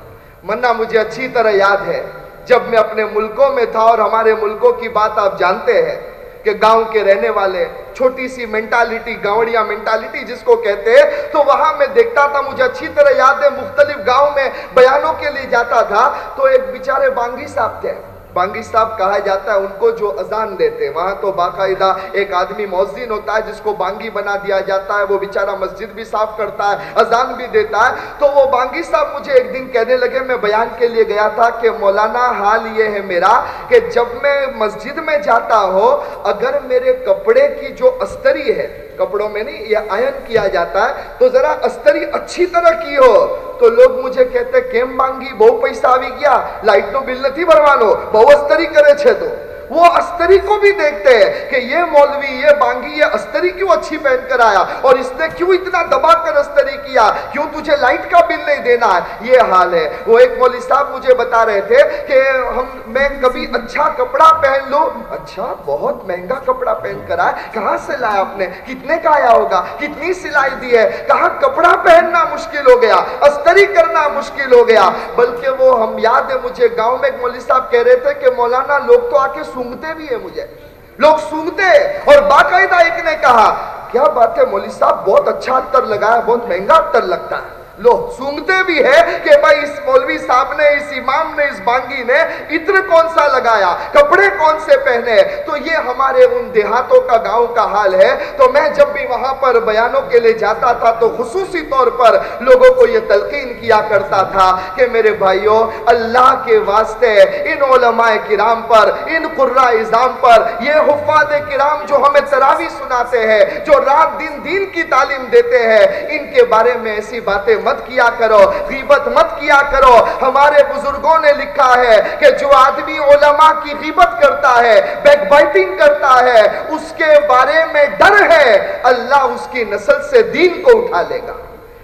منا مجھے اچھی طرح یاد ہے۔ جب میں اپنے ملکوں میں تھا اور ہمارے ملکوں کی بات آپ جانتے ہیں کہ گاؤں کے رہنے والے، چھوٹی سی مینٹالٹی گاؤڑیا مینٹالٹی جس کو کہتے ہیں، تو وہاں میں دیکھتا تھا، مجھے اچھی طرح یاد ہے، مختلف گاؤں میں بیانوں کے لیے جاتا تھا۔ تو ایک بیچارے بانگی صاحب تھے۔ بانگی صاحب کہا جاتا ہے، ان کو جو ازان دیتے وہاں تو باقاعدہ ایک آدمی موزین ہوتا ہے جس کو بانگی بنا دیا جاتا ہے، وہ بیچارہ مسجد بھی صاف کرتا ہے ازان بھی دیتا ہے۔ تو وہ بانگی صاحب مجھے ایک دن کہنے لگے، میں بیان کے لیے گیا تھا کہ مولانا حال یہ ہے میرا کہ جب میں مسجد میں جاتا ہوں اگر میرے کپڑے کی جو استری ہے، کپڑوں میں نہیں، یہ آئن کیا جاتا ہے، تو ذرا استری اچھی طرح کی ہو تو لوگ مجھے کہتے کیم مانگی بہو پیسہ آوی گیا لائٹ تو بل نہیں بھروانو بہو استری کرے چھے تو وہ استری کو بھی دیکھتے ہیں کہ یہ مولوی، یہ بانگی، یہ استری کیوں اچھی پہن کر آیا؟ اور اس نے کیوں اتنا دبا کر استری کیا؟ کیوں تجھے لائٹ کا بل نہیں دینا؟ ہے یہ حال ہے۔ وہ ایک مولوی صاحب مجھے بتا رہے تھے کہ ہم، میں کبھی اچھا کپڑا پہن لوں؟ اچھا بہت مہنگا کپڑا پہن کر آئے۔ کہاں سے لایا آپ نے؟ کتنے کا آیا ہوگا؟ کتنی سلائی دی ہے؟ کہاں کپڑا پہننا مشکل ہو گیا؟ استری کرنا مشکل ہو گیا۔ بلکہ وہ، ہم یاد ہے مجھے گاؤں میں ایک مولوی صاحب کہہ رہے تھے کہ مولانا، لوگ تو آ کے سونگتے بھی ہیں مجھے۔ لوگ سونگتے اور باقاعدہ ایک نے کہا، کیا بات ہے مولی صاحب، بہت اچھا اتر لگا ہے، بہت مہنگا اتر لگتا ہے۔ لو سونگتے بھی ہے کہ بھائی اس مولوی صاحب نے، اس امام نے، اس بانگی نے اتر کون سا لگایا، کپڑے کون سے پہنے؟ تو یہ ہمارے ان دیہاتوں کا، گاؤں کا حال ہے۔ تو میں جب بھی وہاں پر بیانوں کے لیے جاتا تھا تو خصوصی طور پر لوگوں کو یہ تلقین کیا کرتا تھا کہ میرے بھائیوں، اللہ کے واسطے ان علماء کرام پر، ان قرآ ازام پر، یہ حفاظ کرام جو ہمیں تراوی سناتے ہیں، جو رات دن دین کی تعلیم دیتے ہیں، ان کے بارے میں ایسی باتیں مت کیا کرو، غیبت مت کیا کرو۔ ہمارے بزرگوں نے لکھا ہے کہ جو آدمی علماء کی غیبت کرتا ہے، بیک بائٹنگ کرتا ہے، اس کے بارے میں ڈر ہے، اللہ اس کی نسل سے دین کو اٹھا لے گا۔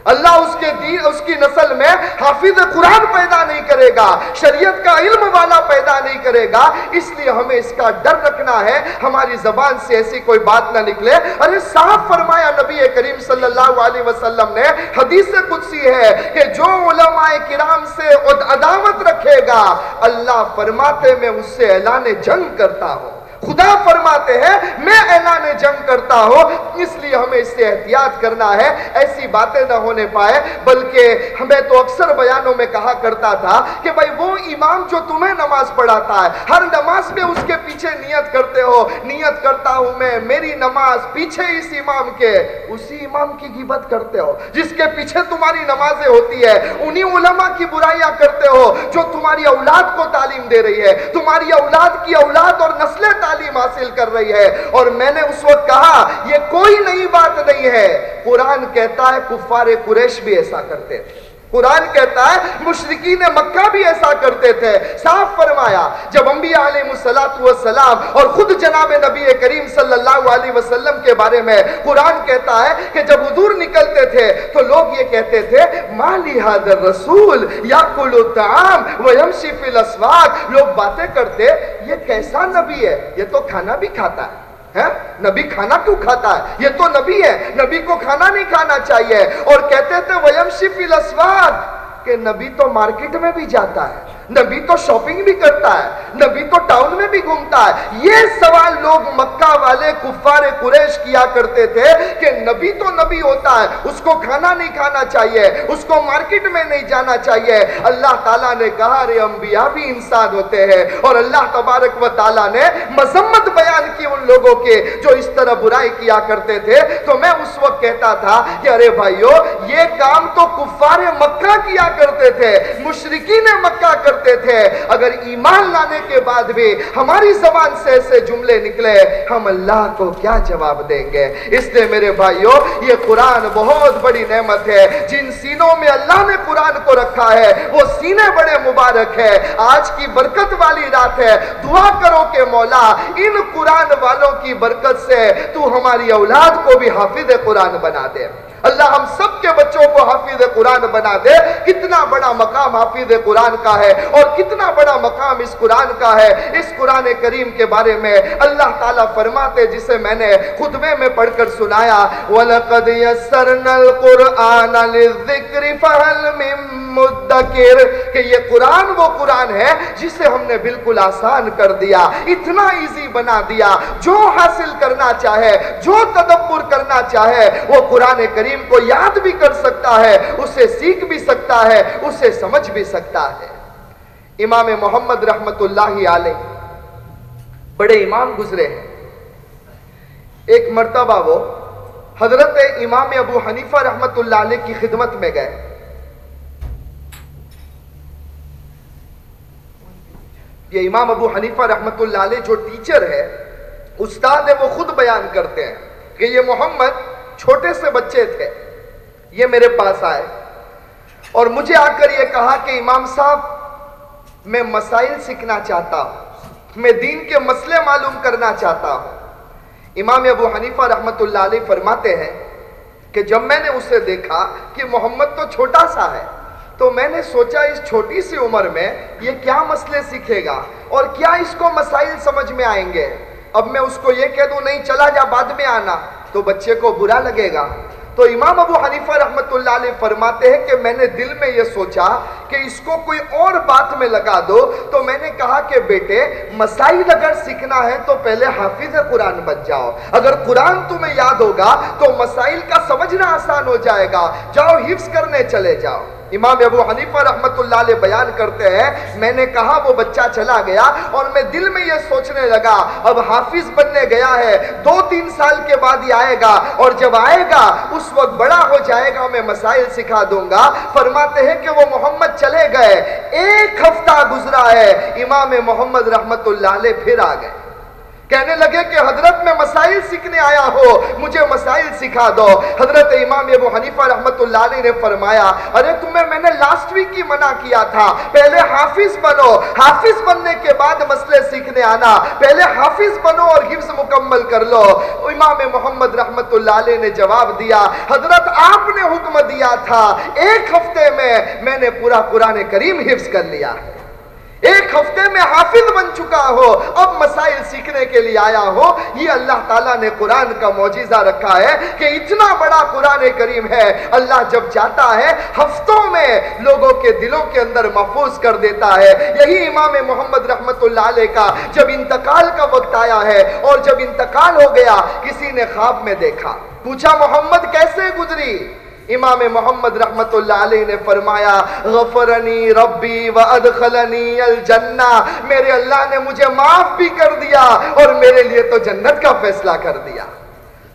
اللہ اس کے دین اس کی نسل میں حافظ قرآن پیدا نہیں کرے گا، شریعت کا علم والا پیدا نہیں کرے گا، اس لیے ہمیں اس کا ڈر رکھنا ہے۔ ہماری زبان سے ایسی کوئی بات نہ نکلے۔ ارے صاف فرمایا نبی کریم صلی اللہ علیہ وسلم نے، حدیث قدسی ہے کہ جو علماء کرام سے عداوت رکھے گا، اللہ فرماتے میں اس سے اعلان جنگ کرتا ہوں۔ خدا فرماتے ہیں، میں اعلان جنگ کرتا ہوں، اس لیے ہمیں اس سے احتیاط کرنا ہے۔ ایسی باتیں نہ ہونے پائے، بلکہ ہمیں تو اکثر بیانوں میں کہا کرتا تھا کہ بھائی وہ امام جو تمہیں نماز پڑھاتا ہے، ہر نماز میں اس کے پیچھے نیت کرتے ہو۔ نیت کرتا ہوں میں، میری نماز پیچھے اس امام کے، اسی امام کی غیبت کرتے ہو۔ جس کے پیچھے تمہاری نمازیں ہوتی ہے انہی علماء کی برائیاں کرتے ہو، جو تمہاری اولاد کو تعلیم دے رہی ہے۔ تمہاری اولاد کی اولاد اور نسلیں تعلیم حاصل کر رہی ہے اور میں نے اس وقت کہا، یہ کوئی نئی بات نہیں ہے۔ قرآن کہتا ہے، کفار قریش بھی ایسا کرتے تھے۔ قرآن کہتا ہے مشرقین مکہ بھی ایسا کرتے تھے۔ صاف فرمایا، جب انبیاء علیہ السلام اور خود جناب نبی کریم صلی اللہ علیہ وسلم کے بارے میں قرآن کہتا ہے کہ جب حضور نکلتے تھے، تو لوگ یہ کہتے تھے مالی حاضر رسول یا کلو تعام ویمشی فی الاسواق لوگ باتیں کرتے، یہ کیسا نبی ہے؟ یہ تو کھانا بھی کھاتا ہے۔ نبی کھانا کیوں کھاتا ہے؟ یہ تو نبی ہے، نبی کو کھانا نہیں کھانا چاہیے۔ اور کہتے تھے ویم شفی لسواد کہ نبی تو مارکیٹ میں بھی جاتا ہے۔ نبی تو شاپنگ بھی کرتا ہے، نبی تو ٹاؤن میں بھی گھومتا ہے۔ یہ سوال لوگ مکہ والے کفار قریش کیا کرتے تھے کہ نبی تو نبی ہوتا ہے، اس کو کھانا نہیں کھانا چاہیے، اس کو مارکیٹ میں نہیں جانا چاہیے۔ اللہ تعالیٰ نے کہا رے انبیاء بھی انسان ہوتے ہیں۔ اور اللہ تبارک و تعالیٰ نے مذمت بیان کی ان لوگوں کے جو اس طرح برائی کیا کرتے تھے۔ تو میں اس وقت کہتا تھا کہ ارے بھائیو، یہ کام تو کفار مکہ کیا کرتے تھے مشرقین مکہ کرتے کرتے تھے۔ اگر ایمان لانے کے بعد بھی ہماری زبان سے ایسے جملے نکلے، ہم اللہ کو کیا جواب دیں گے؟ اس لیے میرے بھائیوں یہ قرآن بہت بڑی نعمت ہے۔ جن سینوں میں اللہ نے قرآن کو رکھا ہے، وہ سینے بڑے مبارک ہے آج کی برکت والی رات ہے۔ دعا کرو کہ مولا، ان قرآن والوں کی برکت سے تو ہماری اولاد کو بھی حافظ قرآن بنا دے۔ اللہ ہم سب کے بچوں کو حافظ قرآن بنا دے۔ کتنا بڑا مقام حافظ قرآن کا ہے اور کتنا بڑا مقام اس قرآن کا ہے۔ اس قرآن کریم کے بارے میں اللہ تعالیٰ فرماتے، جسے میں نے خطبے میں پڑھ کر سنایا، وَلَقَدْ يَسَّرْنَا الْقُرْآنَ لِلذِّكْرِ فَهَلْ مِمْ مدکر کہ یہ قرآن وہ قرآن ہے جسے ہم نے بالکل آسان کر دیا، اتنا ایزی بنا دیا۔ جو حاصل کرنا چاہے، جو تدبر کرنا چاہے، وہ قرآن کریم کو یاد بھی کر سکتا ہے، اسے سیکھ بھی سکتا ہے، اسے سمجھ بھی سکتا ہے۔ امام محمد رحمت اللہ علیہ بڑے امام گزرے ہیں۔ ایک مرتبہ وہ حضرت امام ابو حنیفہ رحمت اللہ علیہ کی خدمت میں گئے۔ یہ امام ابو حنیفہ رحمت اللہ علیہ جو ٹیچر ہے، استاد ہے، وہ خود بیان کرتے ہیں کہ یہ محمد چھوٹے سے بچے تھے۔ یہ میرے پاس آئے۔ اور مجھے آ کر یہ کہا کہ امام صاحب، میں مسائل سیکھنا چاہتا ہوں۔ میں دین کے مسئلے معلوم کرنا چاہتا ہوں۔ امام ابو حنیفہ رحمت اللہ علیہ فرماتے ہیں کہ جب میں نے اسے دیکھا کہ محمد تو چھوٹا سا ہے تو میں نے سوچا اس چھوٹی سی عمر میں یہ کیا مسئلے سیکھے گا اور کیا اس کو مسائل سمجھ میں آئیں گے؟ اب میں اس کو یہ کہہ دوں، نہیں، چلا جا، بعد میں آنا۔ تو بچے کو برا لگے گا۔ تو امام ابو حنیفہ رحمت اللہ علیہ فرماتے ہیں کہ میں نے دل میں یہ سوچا کہ اس کو کوئی اور بات میں لگا دو۔ تو میں نے کہا کہ بیٹے، مسائل اگر سیکھنا ہے تو پہلے حافظ قرآن بن جاؤ۔ اگر قرآن تمہیں یاد ہوگا تو مسائل کا سمجھنا آسان ہو جائے گا۔ جاؤ، حفظ کرنے چلے جاؤ۔ امام ابو حنیفہ رحمت اللہ علیہ بیان کرتے ہیں، میں نے کہا وہ بچہ چلا گیا اور میں دل میں یہ سوچنے لگا، اب حافظ بننے گیا ہے، دو تین سال کے بعد ہی آئے گا اور جب آئے گا، اس وقت بڑا ہو جائے گا، میں مسائل سکھا دوں گا۔ فرماتے ہیں کہ وہ محمد چلے گئے، ایک ہفتہ گزرا ہے، امام محمد رحمت اللہ علیہ پھر آ گئے۔ کہنے لگے کہ حضرت میں مسائل سیکھنے آیا ہو، مجھے مسائل سکھا دو۔ حضرت امام ابو حنیفہ رحمت اللہ علیہ نے فرمایا، ارے تمہیں میں نے لاسٹ ویک کی منع کیا تھا۔ پہلے حافظ بنو۔ حافظ بننے کے بعد مسئلے سیکھنے آنا۔ پہلے حافظ بنو اور حفظ مکمل کر لو۔ امام محمد رحمت اللہ علیہ نے جواب دیا، حضرت آپ نے حکم دیا تھا، ایک ہفتے میں میں نے پورا قرآن کریم حفظ کر لیا۔ ہے ایک ہفتے میں حافظ بن چکا ہو، اب مسائل سیکھنے کے لیے آیا ہو۔ یہ اللہ تعالیٰ نے قرآن کا معجزہ رکھا ہے کہ اتنا بڑا قرآن کریم ہے۔ اللہ جب چاہتا ہے، ہفتوں میں لوگوں کے دلوں کے اندر محفوظ کر دیتا ہے۔ یہی امام محمد رحمت اللہ علیہ کا جب انتقال کا وقت آیا ہے اور جب انتقال ہو گیا، کسی نے خواب میں دیکھا۔ پوچھا، محمد کیسے گزری؟ امام محمد رحمت اللہ علیہ نے فرمایا غفرنی ربی و ادخلنی الجنہ. میرے اللہ نے مجھے معاف بھی کر دیا اور میرے لیے تو جنت کا فیصلہ کر دیا۔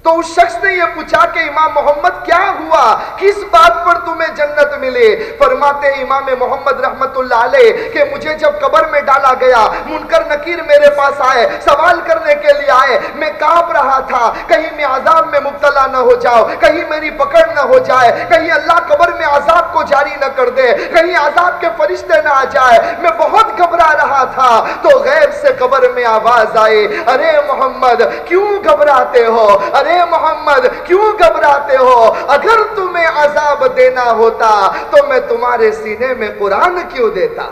تو اس شخص نے یہ پوچھا کہ امام محمد کیا ہوا؟ کس بات پر تمہیں جنت ملے فرماتے امام محمد رحمت اللہ علیہ کہ مجھے جب قبر میں ڈالا گیا، منکر نکیر میرے پاس آئے، سوال کرنے کے لیے آئے، میں کاپ رہا تھا، کہیں میں عذاب میں مبتلا نہ ہو جاؤ، کہیں میری پکڑ نہ ہو جائے، کہیں اللہ قبر میں عذاب کو جاری نہ کر دے، کہیں عذاب کے فرشتے نہ آ جائے، میں بہت گھبرا رہا تھا، تو غیر سے قبر میں آواز آئے ارے محمد، کیوں گھبراتے ہو؟ ارے محمد، کیوں گھبراتے ہو؟ اگر تمہیں عذاب دینا ہوتا تو میں تمہارے سینے میں قرآن کیوں دیتا؟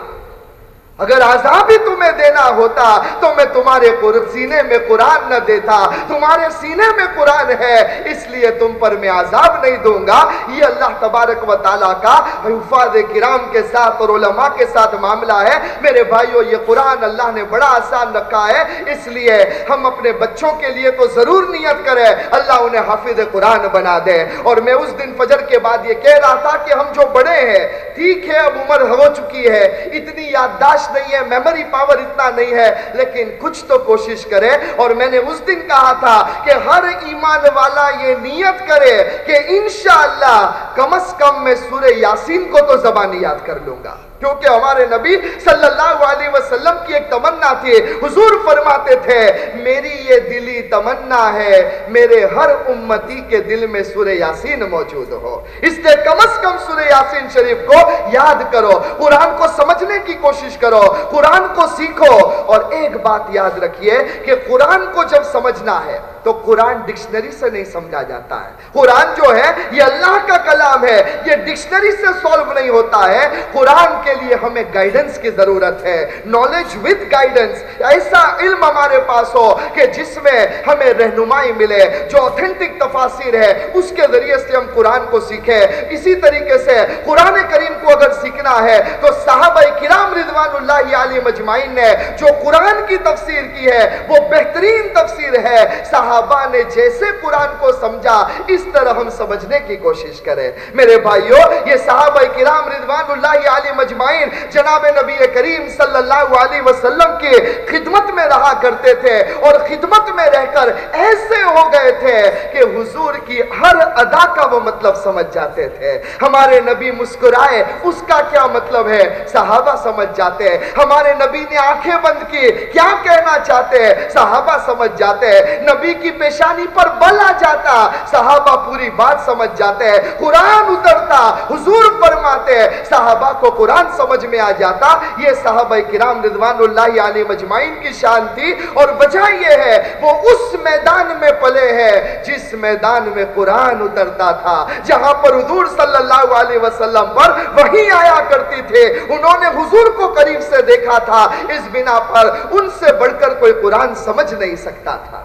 اگر عذاب ہی تمہیں دینا ہوتا تو میں تمہارے سینے میں قرآن نہ دیتا، تمہارے سینے میں قرآن ہے، اس لیے تم پر میں عذاب نہیں دوں گا۔ یہ اللہ تبارک و تعالیٰ کا حفاظ کرام کے ساتھ اور علماء کے ساتھ معاملہ ہے۔ میرے بھائیو، یہ قرآن اللہ نے بڑا آسان رکھا ہے۔ اس لیے ہم اپنے بچوں کے لیے تو ضرور نیت کریں۔ اللہ انہیں حافظ قرآن بنا دے۔ اور میں اس دن فجر کے بعد یہ کہہ رہا تھا کہ ہم جو بڑے ہیں، ٹھیک ہے، اب عمر ہو چکی ہے۔ اتنی یادداشت نہیں ہے میموری پاور اتنا نہیں ہے، لیکن کچھ تو کوشش کرے۔ اور میں نے اس دن کہا تھا کہ ہر ایمان والا یہ نیت کرے کہ انشاءاللہ کم از کم میں سورہ یاسین کو تو زبانی یاد کر لوں گا۔ کیونکہ ہمارے نبی صلی اللہ علیہ وسلم کی ایک تمنا تھی۔ حضور فرماتے تھے، میری یہ دلی تمنا ہے، میرے ہر امتی کے دل میں سورہ یاسین موجود ہو۔ اس لیے کم از کم سورہ یاسین شریف کو یاد کرو، قرآن کو سمجھنے کی کوشش کرو، قرآن کو سیکھو۔ اور ایک بات یاد رکھیے کہ قرآن کو جب سمجھنا ہے تو قرآن ڈکشنری سے نہیں سمجھا جاتا ہے۔ قرآن جو ہے، یہ اللہ کا کلام ہے۔ یہ ڈکشنری سے سولو نہیں ہوتا ہے۔ قرآن کے لیے ہمیں گائیڈنس کی ضرورت ہے۔ نالج وتھ گائیڈنس ایسا علم ہمارے پاس ہو کہ جس میں ہمیں رہنمائی ملے، جو اوتھینٹک تفاصیر ہے، اس کے ذریعے سے ہم قرآن کو سیکھیں۔ اسی طریقے سے قرآن کریم کو اگر سیکھنا ہے، تو صحابہ کرام رضوان اللہ علی مجمعین نے جو قرآن کی تفسیر کی ہے، وہ بہترین تفسیر ہے۔ صحابہ صحابہ نے جیسے قرآن کو سمجھا، اس طرح ہم سمجھنے کی کوشش کریں۔ میرے بھائیو، یہ صحابہ کرام رضوان اللہ علی مجمعین جناب نبی کریم صلی اللہ علیہ وسلم کی خدمت میں رہا کرتے تھے اور خدمت میں رہ کر ایسے ہو گئے تھے کہ حضور کی ہر ادا کا وہ مطلب سمجھ جاتے تھے۔ ہمارے نبی مسکرائے، اس کا کیا مطلب ہے؟ صحابہ سمجھ جاتے۔ ہیں ہمارے نبی نے آنکھیں بند کی، کیا کہنا چاہتے؟ ہیں صحابہ سمجھ جاتے۔ ہیں نبی کی پیشانی پر بل آ جاتا، صحابہ پوری بات سمجھ جاتے ہیں، قرآن اترتا، حضور فرماتے ہیں، صحابہ کو قرآن سمجھ میں آ جاتا۔ یہ صحابہ کرام رضوان اللہ علیہ مجمعین کی شان تھی، اور وجہ یہ ہے، وہ اس میدان میں پلے ہیں جس میدان میں قرآن اترتا تھا۔ جہاں پر حضور صلی اللہ علیہ وسلم پر وہی آیا کرتی تھے انہوں نے حضور کو قریب سے دیکھا تھا۔ اس بنا پر ان سے بڑھ کر کوئی قرآن سمجھ نہیں سکتا تھا۔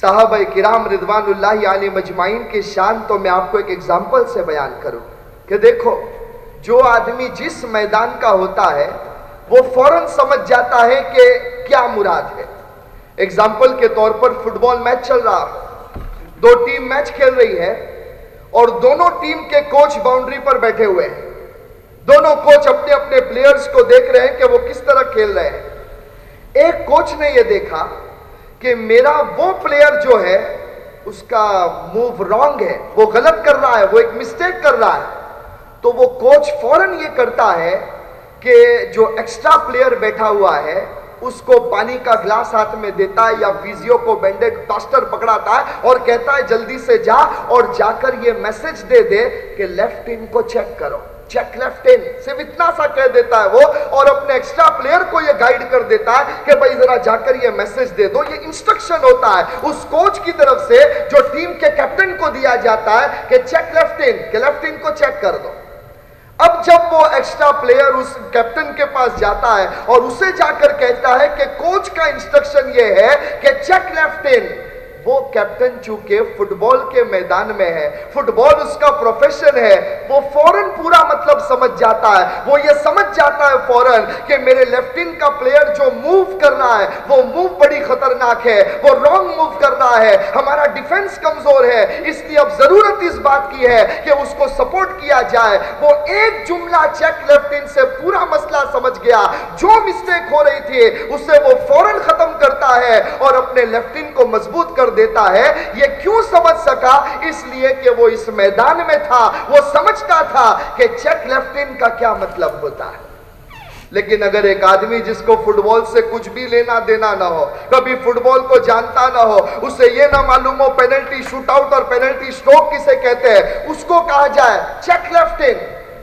صحابہ کرام رضوان اللہ علیہ مجمعین کی شان تو میں آپ کو ایک اگزامپل سے بیان کروں کہ دیکھو، جو آدمی جس میدان کا ہوتا ہے، وہ فوراً سمجھ جاتا ہے کہ کیا مراد ہے۔ اگزامپل کے طور پر فٹ بال میچ چل رہا دو ٹیم میچ کھیل رہی ہے اور دونوں ٹیم کے کوچ باؤنڈری پر بیٹھے ہوئے ہیں۔ دونوں کوچ اپنے اپنے پلیئرز کو دیکھ رہے ہیں کہ وہ کس طرح کھیل رہے ہیں۔ ایک کوچ نے یہ دیکھا کہ میرا وہ پلیئر جو ہے، اس کا موو رانگ ہے، وہ غلط کر رہا ہے، وہ ایک مسٹیک کر رہا ہے، تو وہ کوچ فوراً یہ کرتا ہے کہ جو ایکسٹرا پلیئر بیٹھا ہوا ہے، اس کو پانی کا گلاس ہاتھ میں دیتا ہے یا فیزیو کو بینڈیڈ پلاسٹر پکڑاتا ہے اور کہتا ہے جلدی سے جا اور جا کر یہ میسج دے دے کہ لیفٹ ٹیم کو چیک کرو۔ چیک لیفٹ ان صرف اتنا سا کہہ دیتا ہے وہ اور اپنے ایکسٹرا پلیئر کو یہ گائیڈ کر دیتا ہے کہ بھائی ذرا جا کر یہ میسج دے دو یہ انسٹرکشن ہوتا ہے اس کوچ کی طرف سے جو ٹیم کے کیپٹن کو دیا جاتا ہے کہ چیک لیفٹ ان کہ لیفٹ ان کو چیک کر دو اب جب وہ ایکسٹرا پلیئر اس کیپٹن کے پاس جاتا ہے اور اسے جا کر کہتا ہے کہ کوچ کا انسٹرکشن یہ ہے کہ چیک لیفٹ ان وہ کیپٹن چونکہ فٹ بال کے میدان میں ہے فٹ بال اس کا پروفیشن ہے۔ وہ فوراً پورا مطلب سمجھ جاتا ہے۔ وہ یہ سمجھ جاتا ہے فوراً کہ میرے لیفٹن کا پلیئر جو موو کر رہا ہے، وہ موو بڑی خطرناک ہے۔ وہ رانگ موو کر رہا ہے۔ ہمارا ڈیفنس کمزور ہے۔ اس لیے اب ضرورت اس بات کی ہے کہ اس کو سپورٹ کیا جائے۔ وہ ایک جملہ چیک لیفٹن سے پورا مسئلہ سمجھ گیا۔ جو مسٹیک ہو رہی تھی، اسے وہ فوراً ختم کرتا ہے اور اپنے لیفٹن کو مضبوط کر دیتا ہے، یہ کیوں سمجھ سکا؟ اس لیے کہ وہ اس میدان میں تھا، وہ سمجھتا تھا کہ چیک لیفٹن کا کیا مطلب ہوتا ہے۔ لیکن اگر ایک آدمی جس کو فٹ بال سے کچھ بھی لینا دینا نہ ہو، کبھی فٹ بال کو جانتا نہ ہو، اسے یہ نہ معلوم ہو پینلٹی شوٹ آؤٹ اور پینلٹی سٹروک کسے کہتے ہیں، اس کو کہا جائے چیک لیفٹ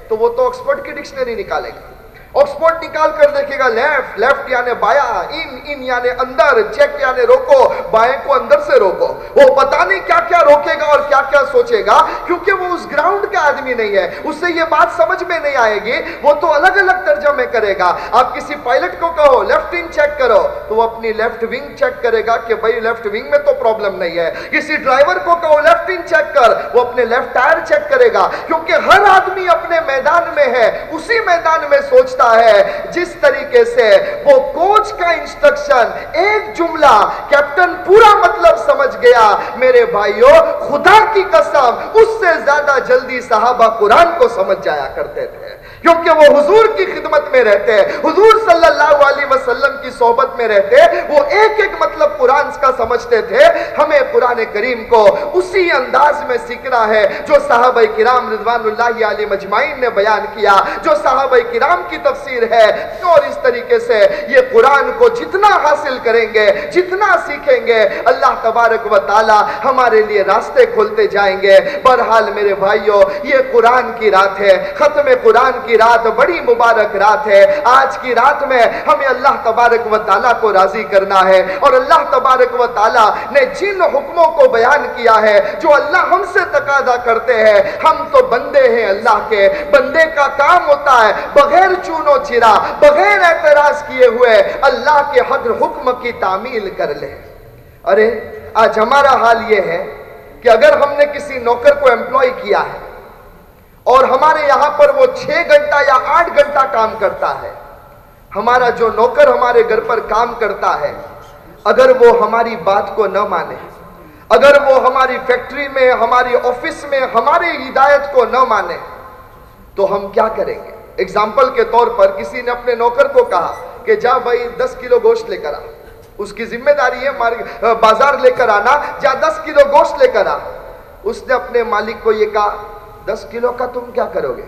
تو وہ تو آکسفورڈ کی ڈکشنری نکالے گا۔ آکسفورڈ نکال کر دیکھے گا لیفٹ لیفٹ یعنی بایا ان ان یعنی اندر چیک یعنی روکو بائیں کو اندر سے روکو۔ وہ پتا نہیں کیا کیا روکے گا اور کیا کیا سوچے گا، کیونکہ وہ اس گراؤنڈ کا آدمی نہیں ہے۔ اس سے یہ بات سمجھ میں نہیں آئے گی، وہ تو الگ الگ ترجمے کرے گا۔ آپ کسی پائلٹ کو کہو لیفٹ ان چیک کرو، تو وہ اپنی لیفٹ ونگ چیک کرے گا کہ بھائی لیفٹ ونگ میں تو پرابلم نہیں ہے۔ کسی ڈرائیور کو کہو لیفٹ ان چیک کر، وہ اپنے لیفٹ ٹائر چیک کرے گا۔ کیونکہ ہر آدمی اپنے میدان میں ہے، اسی میدان میں سوچتا ہے، جس طریقے سے وہ کوچ کا انسٹرکشن ایک جملہ کیپٹن پورا مطلب سمجھ گیا۔ میرے بھائیوں خدا کی قسم، اس سے زیادہ جلدی صحابہ قرآن کو سمجھ جایا کرتے تھے۔ کیونکہ وہ حضور کی خدمت میں رہتے حضور صلی اللہ علیہ وسلم کی صحبت میں رہتے وہ ایک ایک مطلب قرآن کا سمجھتے تھے۔ ہمیں قرآن کریم کو اسی انداز میں سیکھنا ہے جو صحابہ کرام رضوان اللہ علیہ مجمعین نے بیان کیا، جو صحابہ کرام کی تفسیر ہے۔ اور اس طریقے سے یہ قرآن کو جتنا حاصل کریں گے، جتنا سیکھیں گے، اللہ تبارک و تعالی ہمارے لیے راستے کھولتے جائیں گے۔ برحال میرے بھائیوں یہ قرآن کی رات ہے۔ ختم قرآن کی رات بڑی مبارک رات ہے۔ آج کی رات میں ہمیں اللہ تبارک و تعالیٰ کو راضی کرنا ہے اور اللہ تبارک و تعالیٰ نے جن حکموں کو بیان کیا ہے جو اللہ ہم سے تقاضا کرتے ہیں، ہم تو بندے ہیں اللہ کے۔ بندے کا کام ہوتا ہے بغیر چونو چرا، بغیر اعتراض کیے ہوئے اللہ کے حق حکم کی تعمیل کر لے۔ ارے، آج ہمارا حال یہ ہے کہ اگر ہم نے کسی نوکر کو امپلائی کیا ہے اور ہمارے یہاں پر وہ چھ گھنٹہ یا آٹھ گھنٹہ کام کرتا ہے۔ ہمارا جو نوکر ہمارے گھر پر کام کرتا ہے، اگر وہ ہماری بات کو نہ مانے، اگر وہ ہماری فیکٹری میں، ہماری آفس میں ہماری ہدایت کو نہ مانے، تو ہم کیا کریں گے؟ اگزامپل کے طور پر کسی نے اپنے نوکر کو کہا کہ جا بھائی دس کلو گوشت لے کر آ۔ اس کی ذمہ داری ہے بازار لے کر آنا، جا دس کلو گوشت لے کر آ۔ اس نے اپنے مالک کو یہ کہا دس کلو کا تم کیا کرو گے؟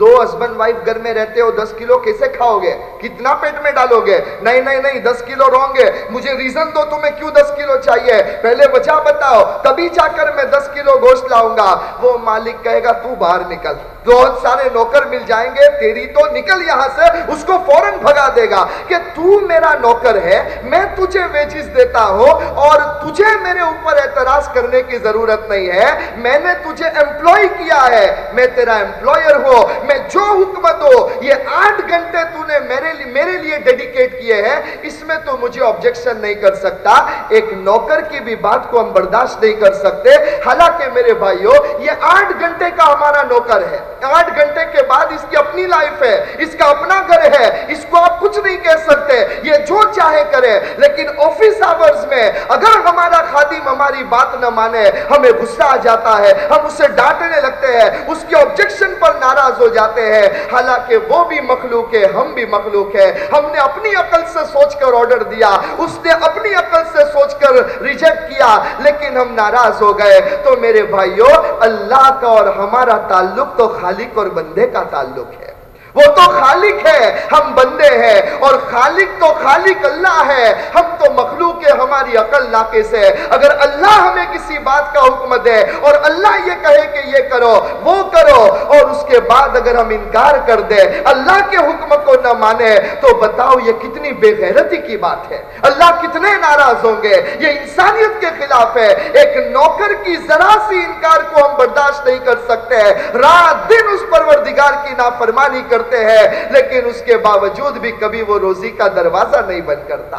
دو ہسبینڈ وائف گھر میں رہتے ہو، دس کلو کیسے کھاؤ گے؟ کتنا پیٹ میں ڈالو گے؟ نہیں نہیں نہیں، دس کلو رونگ ہے۔ مجھے ریزن دو، تمہیں کیوں دس کلو چاہیے؟ پہلے وجہ بتاؤ، تبھی جا کر میں دس کلو گوشت لاؤں گا۔ وہ مالک کہے گا، تو باہر نکل۔ بہت سارے نوکر مل جائیں گے، تیری تو نکل یہاں سے، اس کو فوراً بھگا دے گا کہ تو میرا نوکر ہے، میں تجھے ویجز دیتا ہوں اور تجھے میرے اوپر اعتراض کرنے کی ضرورت نہیں ہے۔ میں نے تجھے امپلائی کیا ہے۔ میں تیرا امپلائر ہوں۔ میں جو حکمت ہو، یہ آٹھ گھنٹے تو نے میرے لیے میرے لیے ڈیڈیکیٹ کیے ہیں، اس میں تو مجھے آبجیکشن نہیں کر سکتا۔ ایک نوکر کی بھی بات کو ہم برداشت نہیں کر سکتے۔ حالانکہ میرے بھائیوں یہ آٹھ گھنٹے کا ہمارا نوکر ہے۔ آٹھ گھنٹے کے بعد اس کی اپنی لائف ہے، اس کا اپنا گھر ہے، اس کو آپ کچھ نہیں کہہ سکتے۔ یہ جو چاہے کرے، لیکن آفس آورز میں اگر ہمارا خادم ہماری بات نہ مانے، ہمیں غصہ آ جاتا ہے، ہم اسے ڈانٹنے لگتے ہیں، اس کے آبجیکشن پر ناراض ہو جاتے ہیں۔ حالانکہ وہ بھی مخلوق ہے، ہم بھی مخلوق ہے ہم نے اپنی عقل سے سوچ کر آرڈر دیا۔ اس نے اپنی عقل سے سوچ کر ریجیکٹ کیا، لیکن ہم ناراض ہو گئے۔ تو میرے بھائیوں اللہ کا اور ہمارا تعلق تو خالق اور بندے کا تعلق ہے۔ وہ تو خالق ہے، ہم بندے ہیں۔ اور خالق تو خالق اللہ ہے۔ ہم تو مخلوق ہے ہماری عقل ناقص ہے۔ اگر اللہ ہمیں کسی بات کا حکم دے اور اللہ یہ کہے کہ یہ کرو، وہ کرو، اور اس کے بعد اگر ہم انکار کر دے اللہ کے حکم کو نہ مانے، تو بتاؤ یہ کتنی بے غیرتی کی بات ہے۔ اللہ کتنے ناراض ہوں گے۔ یہ انسانیت کے خلاف ہے۔ ایک نوکر کی ذرا سی انکار کو ہم برداشت نہیں کر سکتے۔ رات دن اس پروردگار کی نافرمانی کرتے کرتے ہیں، لیکن اس کے باوجود بھی کبھی وہ روزی کا دروازہ نہیں بند کرتا۔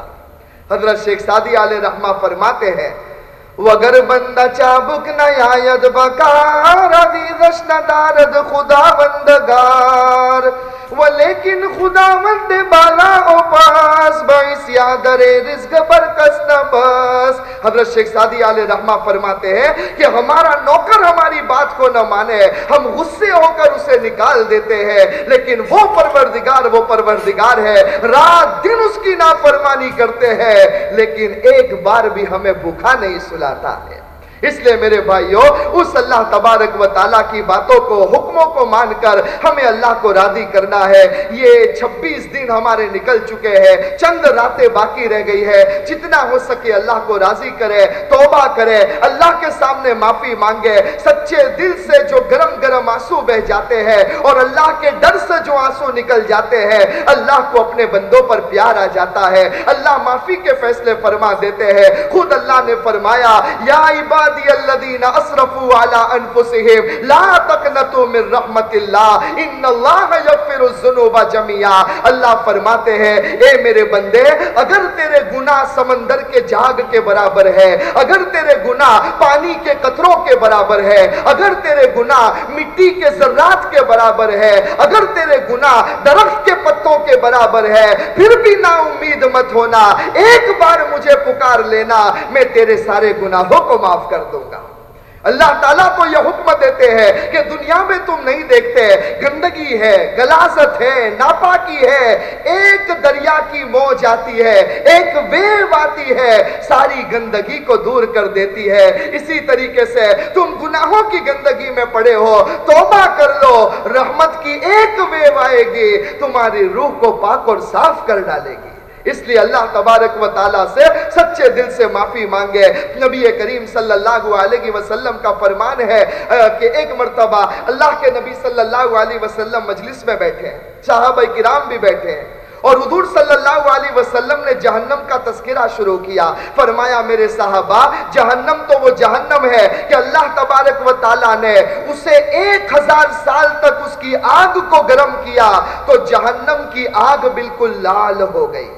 حضرت شیخ سعدی علیہ رحمہ فرماتے ہیں وگر بندہ چابک نیاید بکار عزیزش ندارد خدا بندگار ولیکن خدا مند بالا او پاس، باعث یادر رزق برکس نبس حضرت شیخ سادی علیہ رحمہ فرماتے ہیں کہ ہمارا نوکر ہماری بات کو نہ مانے، ہم غصے ہو کر اسے نکال دیتے ہیں، لیکن وہ پروردگار وہ پروردگار ہے۔ رات دن اس کی نافرمانی کرتے ہیں، لیکن ایک بار بھی ہمیں بھوکا نہیں جاتا ہے اس لیے میرے بھائیوں اس اللہ تبارک و تعالیٰ کی باتوں کو، حکموں کو مان کر ہمیں اللہ کو راضی کرنا ہے۔ یہ چھبیس دن ہمارے نکل چکے ہیں۔ چند راتیں باقی رہ گئی ہے جتنا ہو سکے اللہ کو راضی کرے، توبہ کرے۔ اللہ کے سامنے معافی مانگے۔ سچے دل سے جو گرم گرم آنسو بہ جاتے ہیں اور اللہ کے ڈر سے جو آنسو نکل جاتے ہیں، اللہ کو اپنے بندوں پر پیار آ جاتا ہے۔ اللہ معافی کے فیصلے فرما دیتے ہیں۔ خود اللہ نے فرمایا، یا عباد عبادی الذین اسرفوا علی انفسهم لا تقنطوا من رحمت اللہ، ان اللہ یغفر الذنوب جميعا اللہ فرماتے ہیں، اے میرے بندے، اگر تیرے گناہ سمندر کے جاگ کے برابر ہے، اگر تیرے گناہ پانی کے قطروں کے برابر ہے، اگر تیرے گناہ مٹی کے ذرات کے برابر ہے، اگر تیرے گناہ درخت کے پتوں کے برابر ہے، پھر بھی نا امید مت ہونا۔ ایک بار مجھے پکار لینا، میں تیرے سارے گناہوں کو معاف کر کر دوں گا۔ اللہ تعالیٰ تو یہ حکم دیتے ہیں کہ دنیا میں تم نہیں دیکھتے، گندگی ہے گلازت ہے، ناپاکی ہے، ایک دریا کی موج آتی ہے، ایک ویو آتی ہے، ساری گندگی کو دور کر دیتی ہے۔ اسی طریقے سے تم گناہوں کی گندگی میں پڑے ہو، توبہ کر لو، رحمت کی ایک ویو آئے گی، تمہاری روح کو پاک اور صاف کر ڈالے گی۔ اس لیے اللہ تبارک و تعالیٰ سے سچے دل سے معافی مانگے۔ نبی کریم صلی اللہ علیہ وسلم کا فرمان ہے کہ ایک مرتبہ اللہ کے نبی صلی اللہ علیہ وسلم مجلس میں بیٹھے ہیں صحابہ کرام بھی بیٹھے۔ ہیں اور حضور صلی اللہ علیہ وسلم نے جہنم کا تذکرہ شروع کیا۔ فرمایا، میرے صحابہ، جہنم تو وہ جہنم ہے کہ اللہ تبارک و تعالیٰ نے اسے ایک ہزار سال تک اس کی آگ کو گرم کیا تو جہنم کی آگ بالکل لال ہو گئی۔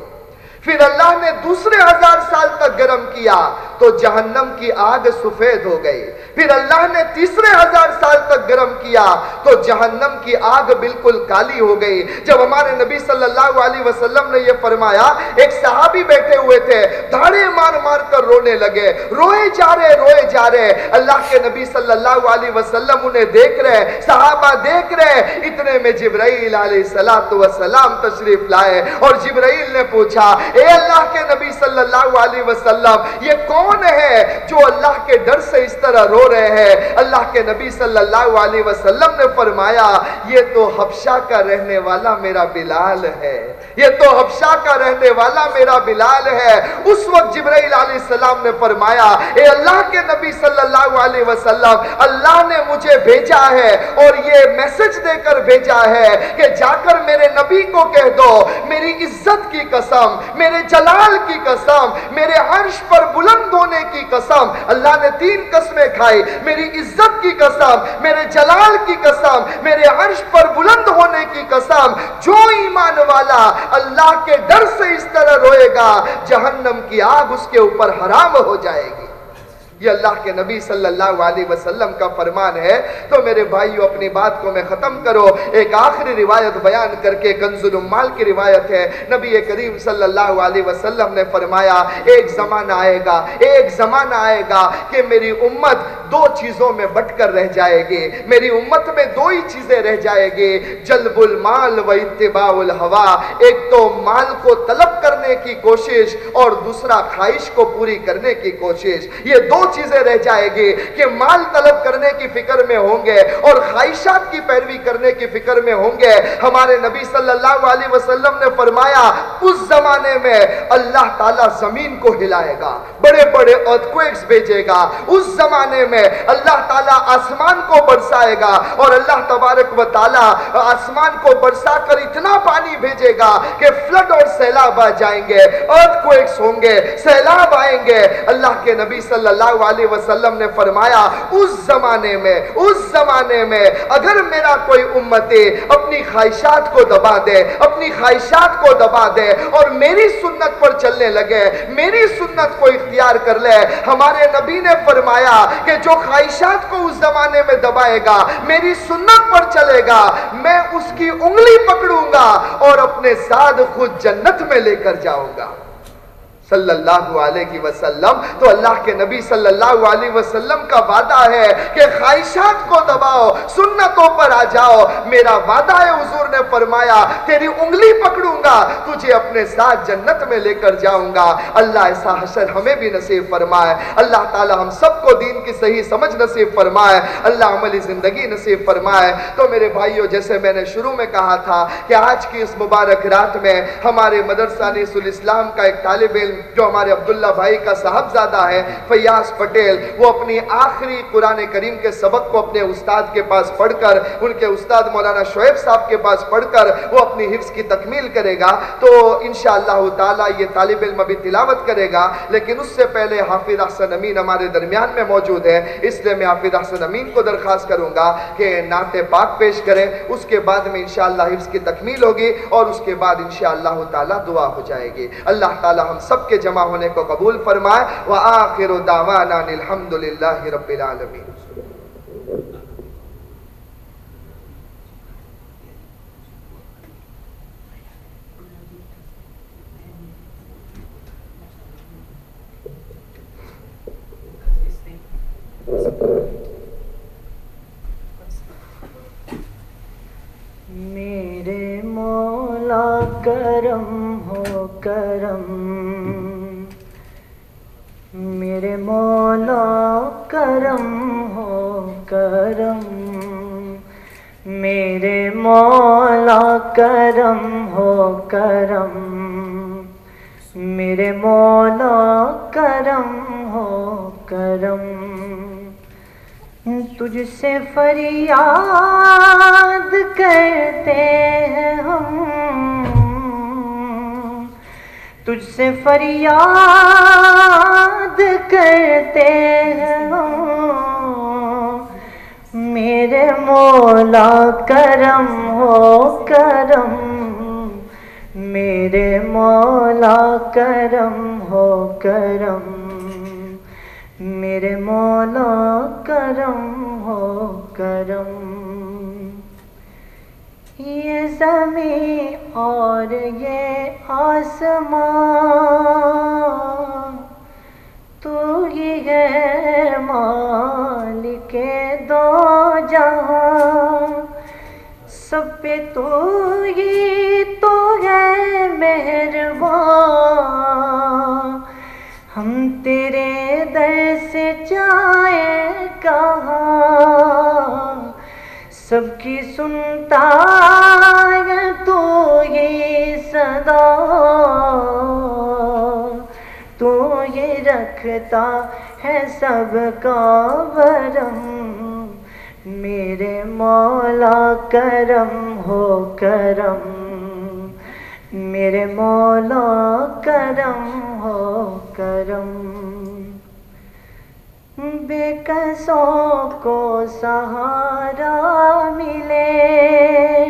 پھر اللہ نے دوسرے ہزار سال تک گرم کیا تو جہنم کی آگ سفید ہو گئی۔ پھر اللہ نے تیسرے ہزار سال تک گرم کیا تو جہنم کی آگ بالکل کالی ہو گئی۔ جب ہمارے نبی صلی اللہ علیہ وسلم نے یہ فرمایا، ایک صحابی بیٹھے ہوئے تھے، دھاڑے مار مار کر رونے لگے۔ روئے جا رہے، روئے جا رہے۔ اللہ کے نبی صلی اللہ علیہ وسلم انہیں دیکھ رہے، صحابہ دیکھ رہے۔ اتنے میں جبرائیل علیہ السلام تشریف لائے اور جبرائیل نے پوچھا اے اللہ کے نبی صلی اللہ علیہ وسلم، یہ کون ہے جو اللہ کے ڈر سے اس طرح رو رہے ہیں؟ اللہ کے نبی صلی اللہ علیہ وسلم نے فرمایا، یہ تو حبشہ کا رہنے والا میرا بلال ہے۔ یہ تو حبشہ کا رہنے والا میرا بلال ہے۔ اس وقت جبرائیل علیہ السلام نے فرمایا، اے اللہ کے نبی صلی اللہ علیہ وسلم، اللہ نے مجھے بھیجا ہے اور یہ میسج دے کر بھیجا ہے کہ جا کر میرے نبی کو کہہ دو، میری عزت کی قسم میرے جلال کی قسم، میرے عرش پر بلند ہونے کی قسم، اللہ نے تین قسمیں کھائی، میری عزت کی قسم، میرے جلال کی قسم، میرے عرش پر بلند ہونے کی قسم، جو ایمان والا اللہ کے ڈر سے اس طرح روئے گا، جہنم کی آگ اس کے اوپر حرام ہو جائے گی۔ یہ اللہ کے نبی صلی اللہ علیہ وسلم کا فرمان ہے، تو میرے بھائیو، اپنی بات کو میں ختم کرو۔ ایک آخری روایت بیان کر کے کنز الامال کی روایت ہے۔ نبی کریم صلی اللہ علیہ وسلم نے فرمایا، ایک زمانہ آئے گا، ایک زمانہ آئے گا کہ میری امت دو چیزوں میں بٹ کر رہ جائے گی۔ میری امت میں دو ہی چیزیں رہ جائے گی، جلب المال و اتباع الہوا۔ ایک تو مال کو طلب کرنے کی کوشش اور دوسرا خواہش کو پوری کرنے کی کوشش۔ یہ دو چیزیں رہ جائے گی کہ مال طلب کرنے کی فکر میں ہوں گے اور خواہشات کی پیروی کرنے کی فکر میں ہوں گے۔ ہمارے نبی صلی اللہ علیہ وسلم نے فرمایا، اس زمانے میں اللہ تعالیٰ زمین کو ہلائے گا، بڑے بڑے ارتھکویکس بھیجے گا۔ اس زمانے میں اللہ تعالیٰ آسمان کو برسائے گا اور اللہ تبارک و تعالیٰ آسمان کو برسا کر اتنا پانی بھیجے گا کہ فلڈ اور سیلاب آ جائیں گے ارتھکویکس ہوں گے، سیلاب آئیں گے۔ اللہ کے نبی صلی اللہ علیہ وسلم نے فرمایا، اس زمانے میں، اس زمانے میں اگر میرا کوئی امتی اپنی خواہشات کو دبا دے، اپنی خواہشات کو دبا دے اور میری سنت پر چلنے لگے، میری سنت کو اختیار کر لے، ہمارے نبی نے فرمایا کہ جو خواہشات کو اس زمانے میں دبائے گا، میری سنت پر چلے گا، میں اس کی انگلی پکڑوں گا اور اپنے ساتھ خود جنت میں لے کر جاؤں گا۔ صلی اللہ علیہ وسلم، تو اللہ کے نبی صلی اللہ علیہ وسلم کا وعدہ ہے کہ خواہشات کو دباؤ، سنتوں پر آ جاؤ۔ میرا وعدہ ہے، حضور نے فرمایا، تیری انگلی پکڑوں گا، تجھے اپنے ساتھ جنت میں لے کر جاؤں گا۔ اللہ ایسا حشر ہمیں بھی نصیب فرمائے۔ اللہ تعالی ہم سب کو دین کی صحیح سمجھ نصیب فرمائے۔ اللہ عملی زندگی نصیب فرمائے۔ تو میرے بھائیوں جیسے میں نے شروع میں کہا تھا کہ آج کی اس مبارک رات میں ہمارے مدرسہ نیس الاسلام کا ایک طالب علم جو ہمارے عبداللہ بھائی کا صاحبزادہ ہے، فیاض پٹیل، وہ اپنی آخری قرآن کریم کے سبق کو اپنے استاد کے پاس پڑھ کر، ان کے استاد مولانا شعیب صاحب کے پاس پڑھ کر وہ اپنی حفظ کی تکمیل کرے گا۔ تو انشاءاللہ تعالی یہ طالب علم ابھی تلاوت کرے گا، لیکن اس سے پہلے حافظ احسن امین ہمارے درمیان میں موجود ہے اس لیے میں حافظ احسن امین کو درخواست کروں گا کہ نعت پاک پیش کریں۔ اس کے بعد میں انشاءاللہ حفظ کی تکمیل ہوگی اور اس کے بعد انشاءاللہ تعالی دعا ہو جائے گی۔ اللہ تعالی ہم سب کے جمع ہونے کو قبول فرمائے وآخر دعوانا الحمدللہ رب العالمین Thank you. میرے مولا کرم ہو کرم۔ میرے مولا کرم ہو کرم۔ میرے مولا کرم ہو کرم۔ میرے مولا کرم ہو کرم۔ تجھ سے فریاد کرتے ہیں ہم۔ تجھ سے فریاد کرتے ہیں ہم۔ میرے مولا کرم ہو کرم۔ میرے مولا کرم ہو کرم۔ میرے مولا کرم ہو کرم۔ یہ زمین اور یہ آسمان۔ تو ہی ہے مالک دو جہاں۔ سب پہ تو ہی تو ہے مہربان۔ ہم تیرے در سے جائیں کہاں؟ سب کی سنتا ہے تو یہ صدا۔ تو یہ رکھتا ہے سب کا برم میرے مولا کرم ہو کرم۔ میرے مولا کرم ہو کرم۔ بے قصوں کو سہارا ملے۔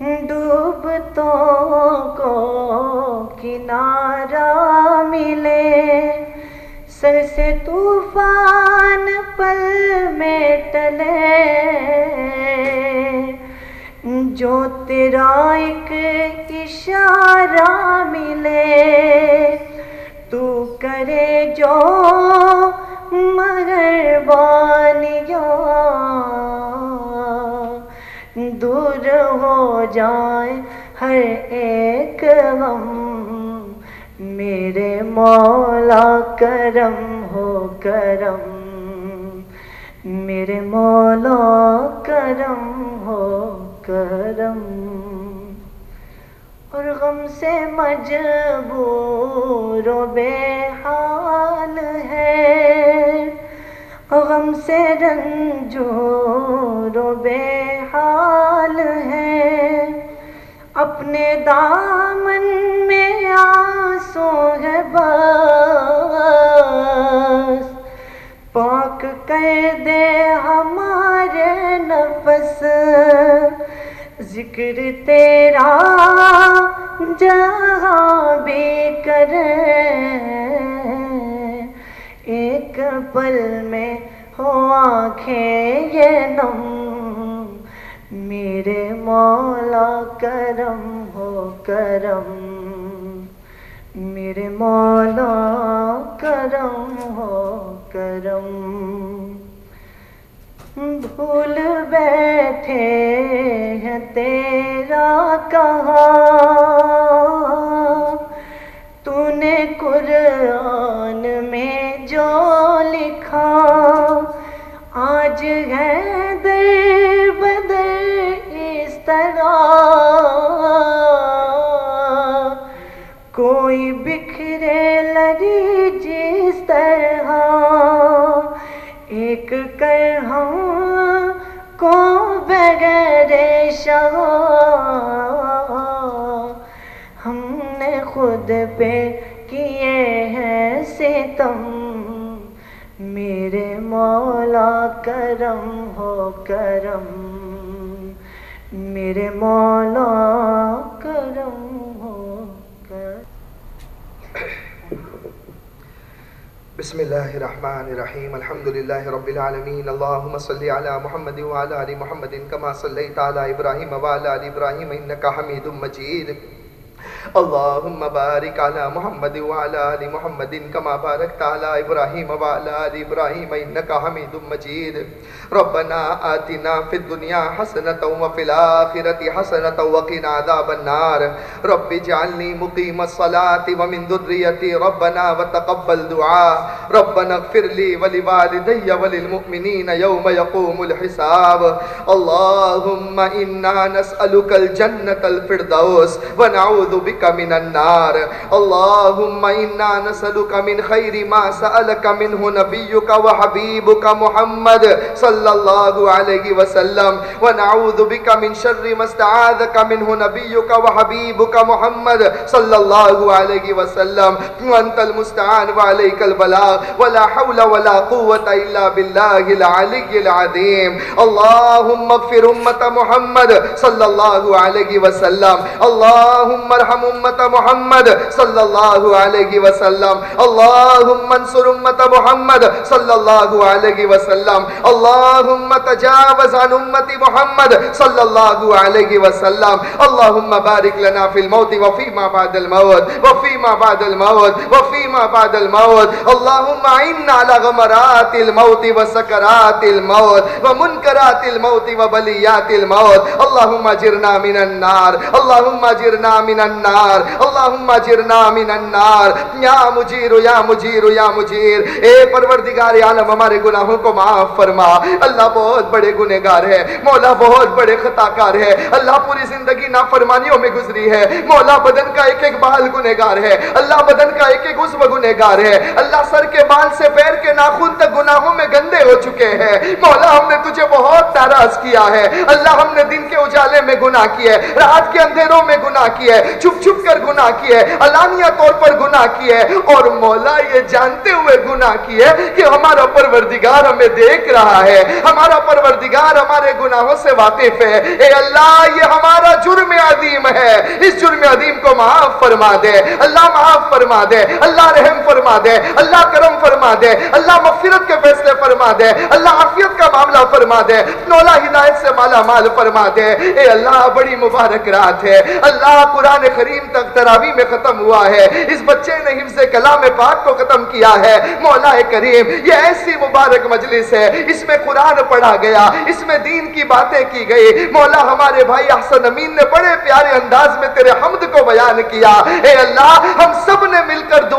ڈوبتوں کو کنارا ملے۔ سر سے طوفان پل میں ٹلے۔ جو تیرا ایک اشارہ ملے۔ تو کرے جو مگر بانیاں دور ہو جائے ہر ایک غم میرے مولا کرم ہو کرم میرے مولا کرم ہو کرم اور غم سے مجبور و بے حال ہے۔ غم سے رنجور و بے حال ہے۔ اپنے دامن میں آنسو ہے بس۔ پاک کر دے ہمارے نفس۔ ذکر تیرا جہاں بھی کرے ایک پل میں ہو آنکھیں یہ نم، میرے مولا کرم ہو کرم۔ میرے مولا کرم ہو کرم۔ بھول بیٹھے ہیں تیرا کہا تو نے قرآن میں جو لکھا، آج ہے در بدر اس طرح۔ کوئی بکھرے لری جس طرح، ایک کر ہم کو بغیر شاہ ہم نے خود پہ کیے ہیں ستم میرے مولا کرم ہو کرم میرے مولا کرم ہو بسم اللہ الرحمن الرحیم. الحمد لله رب العالمین. اللہم صلی علی محمد وعلی محمد کما صلیت علی ابراہیم وعلی ال ابراهيم انك حميد اللهم بارك على محمد وعلى آل محمد كما باركت على إبراهيم وعلى آل إبراهيم إنك حميد مجيد. ربنا آتنا في الدنيا حسنة وفي الآخرة حسنة وقنا عذاب النار. رب اجعلني مقيم الصلاة ومن ذريتي ربنا وتقبل دعاء. ربنا اغفر لي ولوالدي وللمؤمنين يوم يقوم الحساب. اللهم إنا نسألك الجنة الفردوس ونعوذ بك من النار. اللهم إنا نسألك من خير ما سألك منه نبيك وحبيبك محمد صلى الله عليه وسلم. ونعوذ بك من شر ما استعاذك منه نبيك وحبيبك محمد صلى الله عليه وسلم. وأنت المستعان وعليك البلاغ. ولا حول ولا قوة إلا بالله العلي العظيم. اللهم اغفر أمة محمد صلى الله عليه وسلم. اللهم ارحم أمة محمد صلى الله عليه وسلم. اللهم انصر أمة محمد صلى الله عليه وسلم. اللهم تجاوز عن أمة محمد صلى الله عليه وسلم. اللهم بارك لنا في الموت وفيما بعد الموت، وفيما بعد الموت، وفيما بعد الموت. اللهم عنا على غمرات الموت وسكرات الموت، ومنكرات الموت وبليات الموت. اللهم اجرنا من النار، اللهم اجرنا من النار. اللهم اجرنا من النار. یا مجیر یا مجیر یا مجیر. اے پروردگار عالم، ہمارے گناہوں کو معاف فرما. اللہ بہت بڑے گنہگار ہے. مولا بہت بڑے خطا کار ہے. اللہ پوری زندگی نافرمانیوں میں گزری ہے. مولا بدن کا ایک ایک بال گنہگار ہے. اللہ بدن کا ایک ایک عضو گنہگار ہے. اللہ سر کے بال سے پیر کے ناخن تک گناہوں میں گندے ہو چکے ہیں. مولا ہم نے تجھے بہت ناراض کیا ہے. اللہ ہم نے دن کے اجالے میں گناہ کیے. رات کے اندھیروں میں گناہ کیے. چھپ چھپ کر گناہ کیے علانیہ طور پر گناہ کیے اور مولا یہ جانتے ہوئے گناہ کیے کہ ہمارا پروردگار ہمیں دیکھ رہا ہے۔ ہمارا پروردگار ہمارے گناہوں سے واقف ہے۔ اے اللہ، یہ ہمارا جرم عظیم ہے۔ اس جرم عظیم کو معاف فرما دے۔ اللہ معاف فرما دے۔ اللہ رحم فرما دے۔ اللہ کرم فرما دے۔ اللہ مغفرت کے فیصلے فرما دے۔ اللہ عافیت کا معاملہ فرما دے۔ نولا ہدایت سے مالا مال فرما دے۔ اے اللہ، بڑی مبارک رات ہے۔ اللہ قرآن خرید کریم تک تراوی میں ختم ہوا ہے۔ اس بچے نے حفظ کلام پاک کو ختم کیا ہے۔ مولا کریم، یہ ایسی مبارک مجلس ہے۔ اس میں قرآن پڑھا گیا۔ اس میں دین کی باتیں کی گئی۔ مولا ہمارے بھائی احسن امین نے بڑے پیارے انداز میں تیرے حمد کو بیان کیا۔ اے اللہ، ہم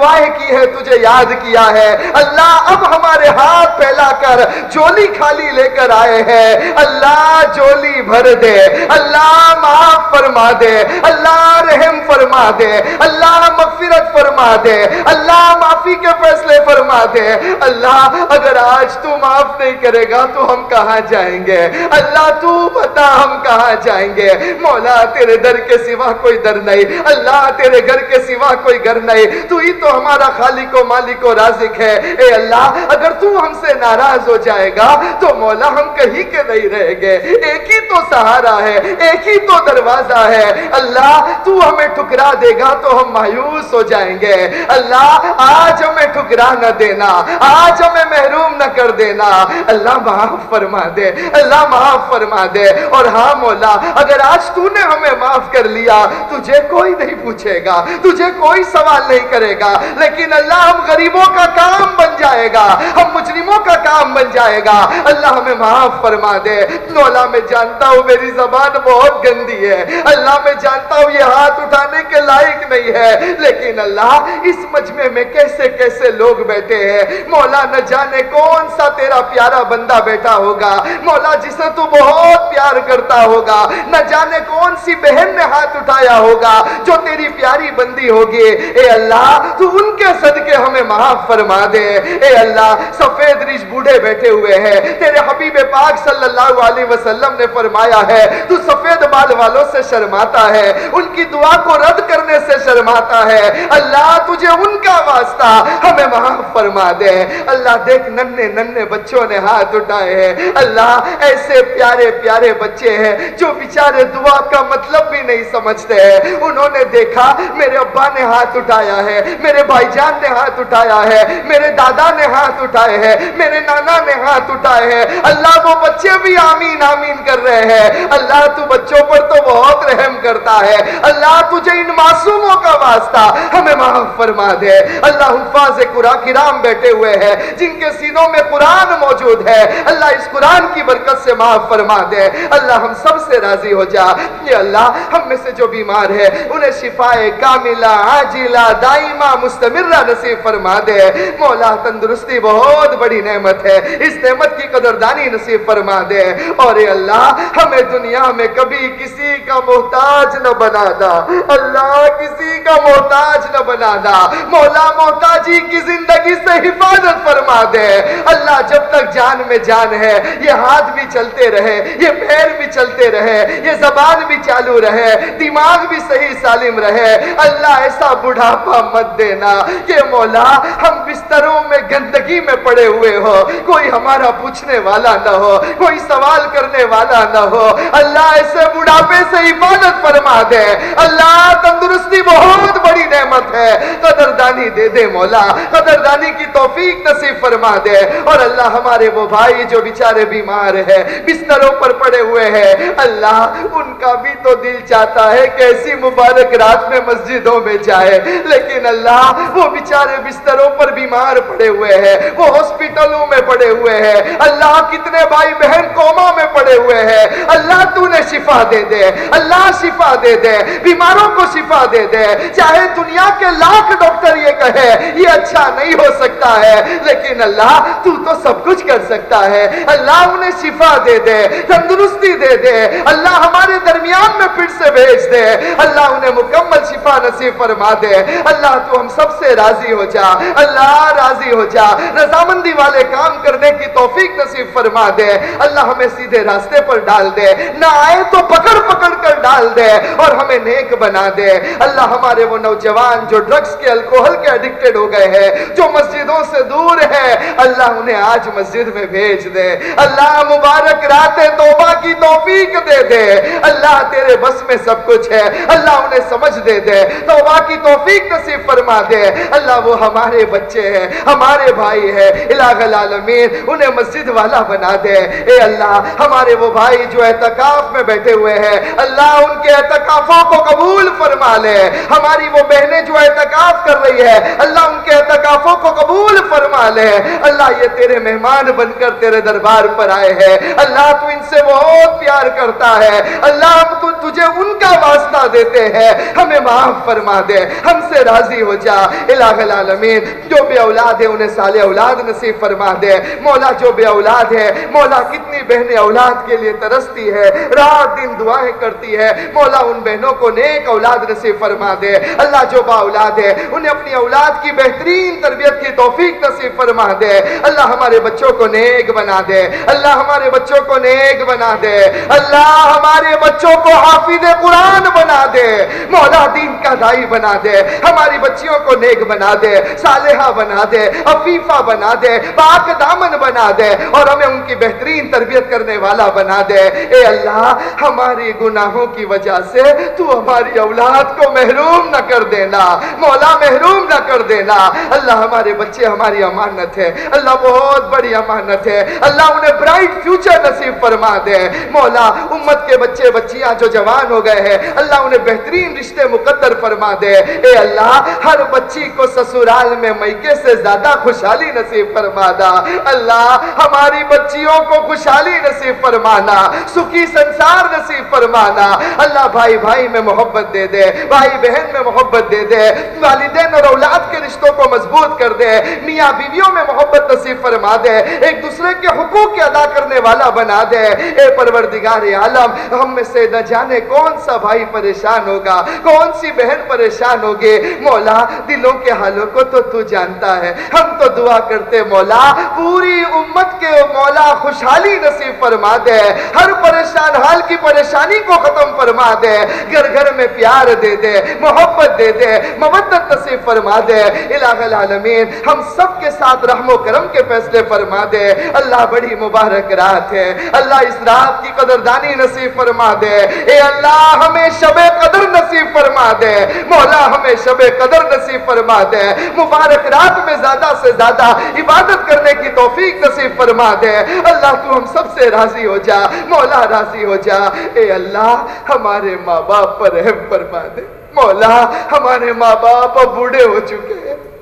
دعائیں کی ہے تجھے یاد کیا ہے۔ اللہ، اب ہمارے ہاتھ پھیلا کر جولی خالی لے کر آئے ہیں۔ اللہ جولی بھر دے۔ اللہ، معاف فرما دے۔ اللہ، رحم فرما دے۔ اللہ، مغفرت فرما دے۔ اللہ، معافی کے فیصلے فرما دے۔ اللہ، اگر آج تو معاف نہیں کرے گا تو ہم کہاں جائیں گے؟ اللہ، تو بتا ہم کہاں جائیں گے؟ مولا، تیرے در کے سوا کوئی در نہیں۔ اللہ، تیرے گھر کے سوا کوئی گھر نہیں۔ تو ہی تو ہمارا خالق و مالک و رازق ہے۔ اے اللہ، اگر تو ہم سے ناراض ہو جائے گا، تو مولا ہم کہیں کے نہیں رہیں گے ایک ہی تو سہارا ہے، ایک ہی تو دروازہ ہے۔ اللہ، تو ہمیں ٹھکرا دے گا تو ہم مایوس ہو جائیں گے۔ اللہ، آج ہمیں ٹھکرا نہ دینا، آج ہمیں محروم نہ کر دینا۔ اللہ، معاف فرما دے۔ اللہ، معاف فرما دے۔ اور ہاں مولا، اگر آج تو نے ہمیں معاف کر لیا، تجھے کوئی نہیں پوچھے گا، تجھے کوئی سوال نہیں کرے گا۔ لیکن اللہ ہم غریبوں کا کام بن جائے گا، ہم مجرموں کا کام بن جائے گا۔ اللہ ہمیں معاف فرما دے۔ مولا، میں جانتا ہوں میری زبان بہت گندی ہے۔ اللہ، میں جانتا ہوں یہ ہاتھ اٹھانے کے لائق نہیں ہے۔ لیکن اللہ، اس مجمع میں کیسے کیسے لوگ بیٹھے ہیں؟ مولا، نہ جانے کون سا تیرا پیارا بندہ بیٹھا ہوگا۔ مولا، جسے تو بہت پیار کرتا ہوگا۔ نہ جانے کون سی بہن نے ہاتھ اٹھایا ہوگا جو تیری پیاری بندی ہوگی۔ اے اللہ، تو تو ان کے صدقے ہمیں معاف فرما دے۔ اے اللہ، سفید ریش بوڑھے بیٹھے ہوئے ہیں۔ تیرے حبیب پاک صلی اللہ علیہ وسلم نے فرمایا ہے، تو سفید بال والوں سے شرماتا ہے، ان کی دعا کو رد کرنے سے شرماتا ہے۔ اللہ، تجھے ان کا واسطہ ہمیں معاف فرما دے۔ اللہ، دیکھ ننے ننے بچوں نے ہاتھ اٹھائے ہیں۔ اللہ، ایسے پیارے پیارے بچے ہیں جو بیچارے دعا کا مطلب بھی نہیں سمجھتے۔ ہیں انہوں نے دیکھا، میرے ابا نے ہاتھ اٹھایا ہے، میرے میرے بھائی جان نے ہاتھ اٹھایا ہے، میرے دادا نے ہاتھ اٹھائے ہیں، میرے نانا نے ہاتھ اٹھائے ہیں۔ اللہ وہ بچے بھی آمین آمین کر رہے ہیں۔ اللہ تو بچوں پر تو بہت رحم کرتا ہے۔ اللہ تجھے ان معصوموں کا واسطہ ہمیں معاف فرما دے۔ اللہ حفاظ قرآن کرام بیٹھے ہوئے ہیں، جن کے سینوں میں قرآن موجود ہے۔ اللہ اس قرآن کی برکت سے معاف فرما دے۔ اللہ ہم سب سے راضی ہو جا۔ یہ اللہ، ہم میں سے جو بیمار ہے انہیں شفا کاملہ، عاجلہ، دائمہ مستمرہ نصیب فرما دے۔ مولا تندرستی بہت بڑی نعمت ہے۔ اس نعمت کی قدردانی نصیب فرما دے۔ اور اے اللہ، ہمیں دنیا میں کبھی کسی کا محتاج نہ بنا دا اللہ کسی کا محتاج نہ بنا دا مولا محتاجی کی زندگی سے حفاظت فرما دے۔ اللہ جب تک جان میں جان ہے، یہ ہاتھ بھی چلتے رہے، یہ پیر بھی چلتے رہے، یہ زبان بھی چالو رہے، دماغ بھی صحیح سالم رہے۔ اللہ ایسا بڑھاپا مت دینا کہ مولا، ہم بستروں میں گندگی میں پڑے ہوئے ہو کوئی ہمارا پوچھنے والا نہ ہو، کوئی سوال کرنے والا نہ ہو۔ اللہ ایسے بڑھاپے سے حفاظت فرما دے۔ اللہ تندرستی بہت بڑی نعمت ہے۔ قدردانی دے دے مولا، قدردانی کی توفیق نصیب فرما دے۔ اور اللہ ہمارے وہ بھائی جو بیچارے بیمار ہیں، بستروں پر پڑے ہوئے ہیں، اللہ ان کا بھی تو دل چاہتا ہے کہ ایسی مبارک رات میں مسجدوں میں جائے۔ لیکن اللہ وہ بیچارے بستروں پر بیمار پڑے ہوئے ہیں، وہ ہاسپٹلوں میں پڑے ہوئے ہیں۔ اللہ کتنے بھائی بہن کوما میں پڑے ہوئے ہیں۔ اللہ تو نے شفا دے دے۔ اللہ شفا دے دے۔ بیماروں کو شفا دے دے۔ چاہے دنیا کے لاکھ ڈاکٹر یہ کہے یہ اچھا نہیں ہو سکتا ہے۔ لیکن اللہ تو تو سب کچھ کر سکتا ہے۔ اللہ انہیں شفا دے دے، تندرستی دے دے۔ اللہ ہمارے درمیان میں پھر سے بھیج دے۔ اللہ انہیں مکمل شفا نصیب فرما دے۔ اللہ تو ہم سب سے راضی ہو جا، اللہ راضی ہو جا۔ رضامندی والے کام کرنے کی توفیق نصیب فرما دے۔ اللہ ہمیں سیدھے راستے پر ڈال دے۔ نہ آئے تو پکڑ پکڑ کر ڈال دے اور ہمیں نیک بنا دے۔ اللہ ہمارے وہ نوجوان جو ڈرگز کے الکوہل کے ایڈکٹڈ ہو گئے ہیں، جو مسجدوں سے دور ہے اللہ انہیں آج مسجد میں بھیج دے۔ اللہ مبارک رات توبہ کی توفیق دے دے۔ اللہ تیرے بس میں سب کچھ ہے۔ اللہ انہیں سمجھ دے دے۔ توبہ کی توفیق نصیب فرما دے اللہ وہ ہمارے بچے ہیں، ہمارے بھائی ہیں۔ الہ العالمین، انہیں مسجد والا بنا دے۔ اے اللہ، ہمارے وہ بھائی جو اعتکاف میں بیٹھے ہوئے ہیں، اللہ ان کے اعتکافوں کو قبول فرما لے۔ ہماری وہ بہنیں جو اعتکاف کر رہی ہے اللہ ان کے اعتکافوں کو قبول فرما لے۔ اللہ یہ تیرے مہمان بن کر تیرے دربار پر آئے ہیں۔ اللہ تو ان سے بہت پیار کرتا ہے۔ اللہ ہم تو تجھے ان کا واسطہ دیتے ہیں۔ ہمیں معاف فرما دے۔ ہم سے راضی ہو جا۔ الہ العالمین، جو بے اولاد ہے، انہیں سال اولاد نصیب فرما دے۔ مولا جو بے اولاد ہے، مولا کتنی بہنیں اولاد کے لیے ترستی ہے، رات دن دعائیں کرتی ہے۔ مولا ان بہنوں کو نیک اولاد نصیب فرما دے۔ اللہ جو با اولاد ہے، انہیں اپنی اولاد کی بہترین تربیت کی توفیق نصیب فرما دے۔ اللہ ہمارے بچوں کو نیک بنا دے۔ اللہ ہمارے بچوں کو نیک بنا دے۔ اللہ ہمارے بچوں کو حافظ قرآن بنا دے۔ مولا دین کا دائی بنا دے۔ ہماری بچیوں کو نیک بنا دے، صالحہ بنا دے، عفیفہ بنا دے، پاک دامن بنا دے اور ہمیں ان کی بہترین تربیت کرنے والا بنا دے۔ اے اللہ ہماری گناہوں کی وجہ سے تو ہماری اولاد کو محروم نہ کر دینا، مولا محروم نہ کر دینا۔ اللہ ہمارے بچے ہماری امانت ہے، اللہ بہت بڑی امانت ہے۔ اللہ انہیں برائٹ فیوچر نصیب فرما دے۔ مولا، امت کے بچے بچیاں جو جوان ہو گئے ہیں، اللہ انہیں بہترین رشتے مقدر فرما دے۔ اے اللہ، ہر بچی کو سسرال میں میکے سے زیادہ خوشحالی نصیب فرما دا اللہ ہماری بچیوں کو خوشحالی نصیب فرمانا، سکھی سنسار نصیب فرمانا۔ اللہ بھائی بھائی میں محبت دے دے، بھائی بہن میں محبت دے دے، والدین اور اولاد کے رشتوں کو مضبوط کر دے، میاں بیویوں میں محبت نصیب فرما دے، ایک دوسرے کے حقوق کے ادا کرنے والا بنا دے۔ اے پروردگار عالم، ہم میں سے نہ جانے کون سا بھائی پریشان ہوگا، کون سی بہن پریشان ہوگی؟ مولا دلوں کے حالوں کو تو تو جانتا ہے۔ ہم تو دعا کرتے مولا، پوری امت کے مولا خوشحالی نصیب فرما دے۔ ہر پریشان حال کی پریشانی کو ختم فرما دے۔ گھر گھر میں پیار دے دے، محبت دے دے مودت نصیب فرما دے۔ الہ العالمین، ہم سب کے ساتھ رحم و کرم کے فیصلے فرما دے۔ اللہ بڑی مبارک رات ہے۔ اللہ اس رات کی قدردانی نصیب فرما دے۔ اے اللہ، ہمیں شب قدر نصیب فرما دے۔ مولا، ہمیں شب قدر نصیب فرما دے مبارک رات میں زیادہ سے زیادہ عبادت کرنے کی توفیق نصیب فرما دے اللہ تو ہم سب سے راضی ہو جا، مولا راضی ہو جا۔ اے اللہ، ہمارے ماں باپ پر رحم فرما دے۔ مولا، ہمارے ماں باپ اب بوڑھے ہو چکے ہیں۔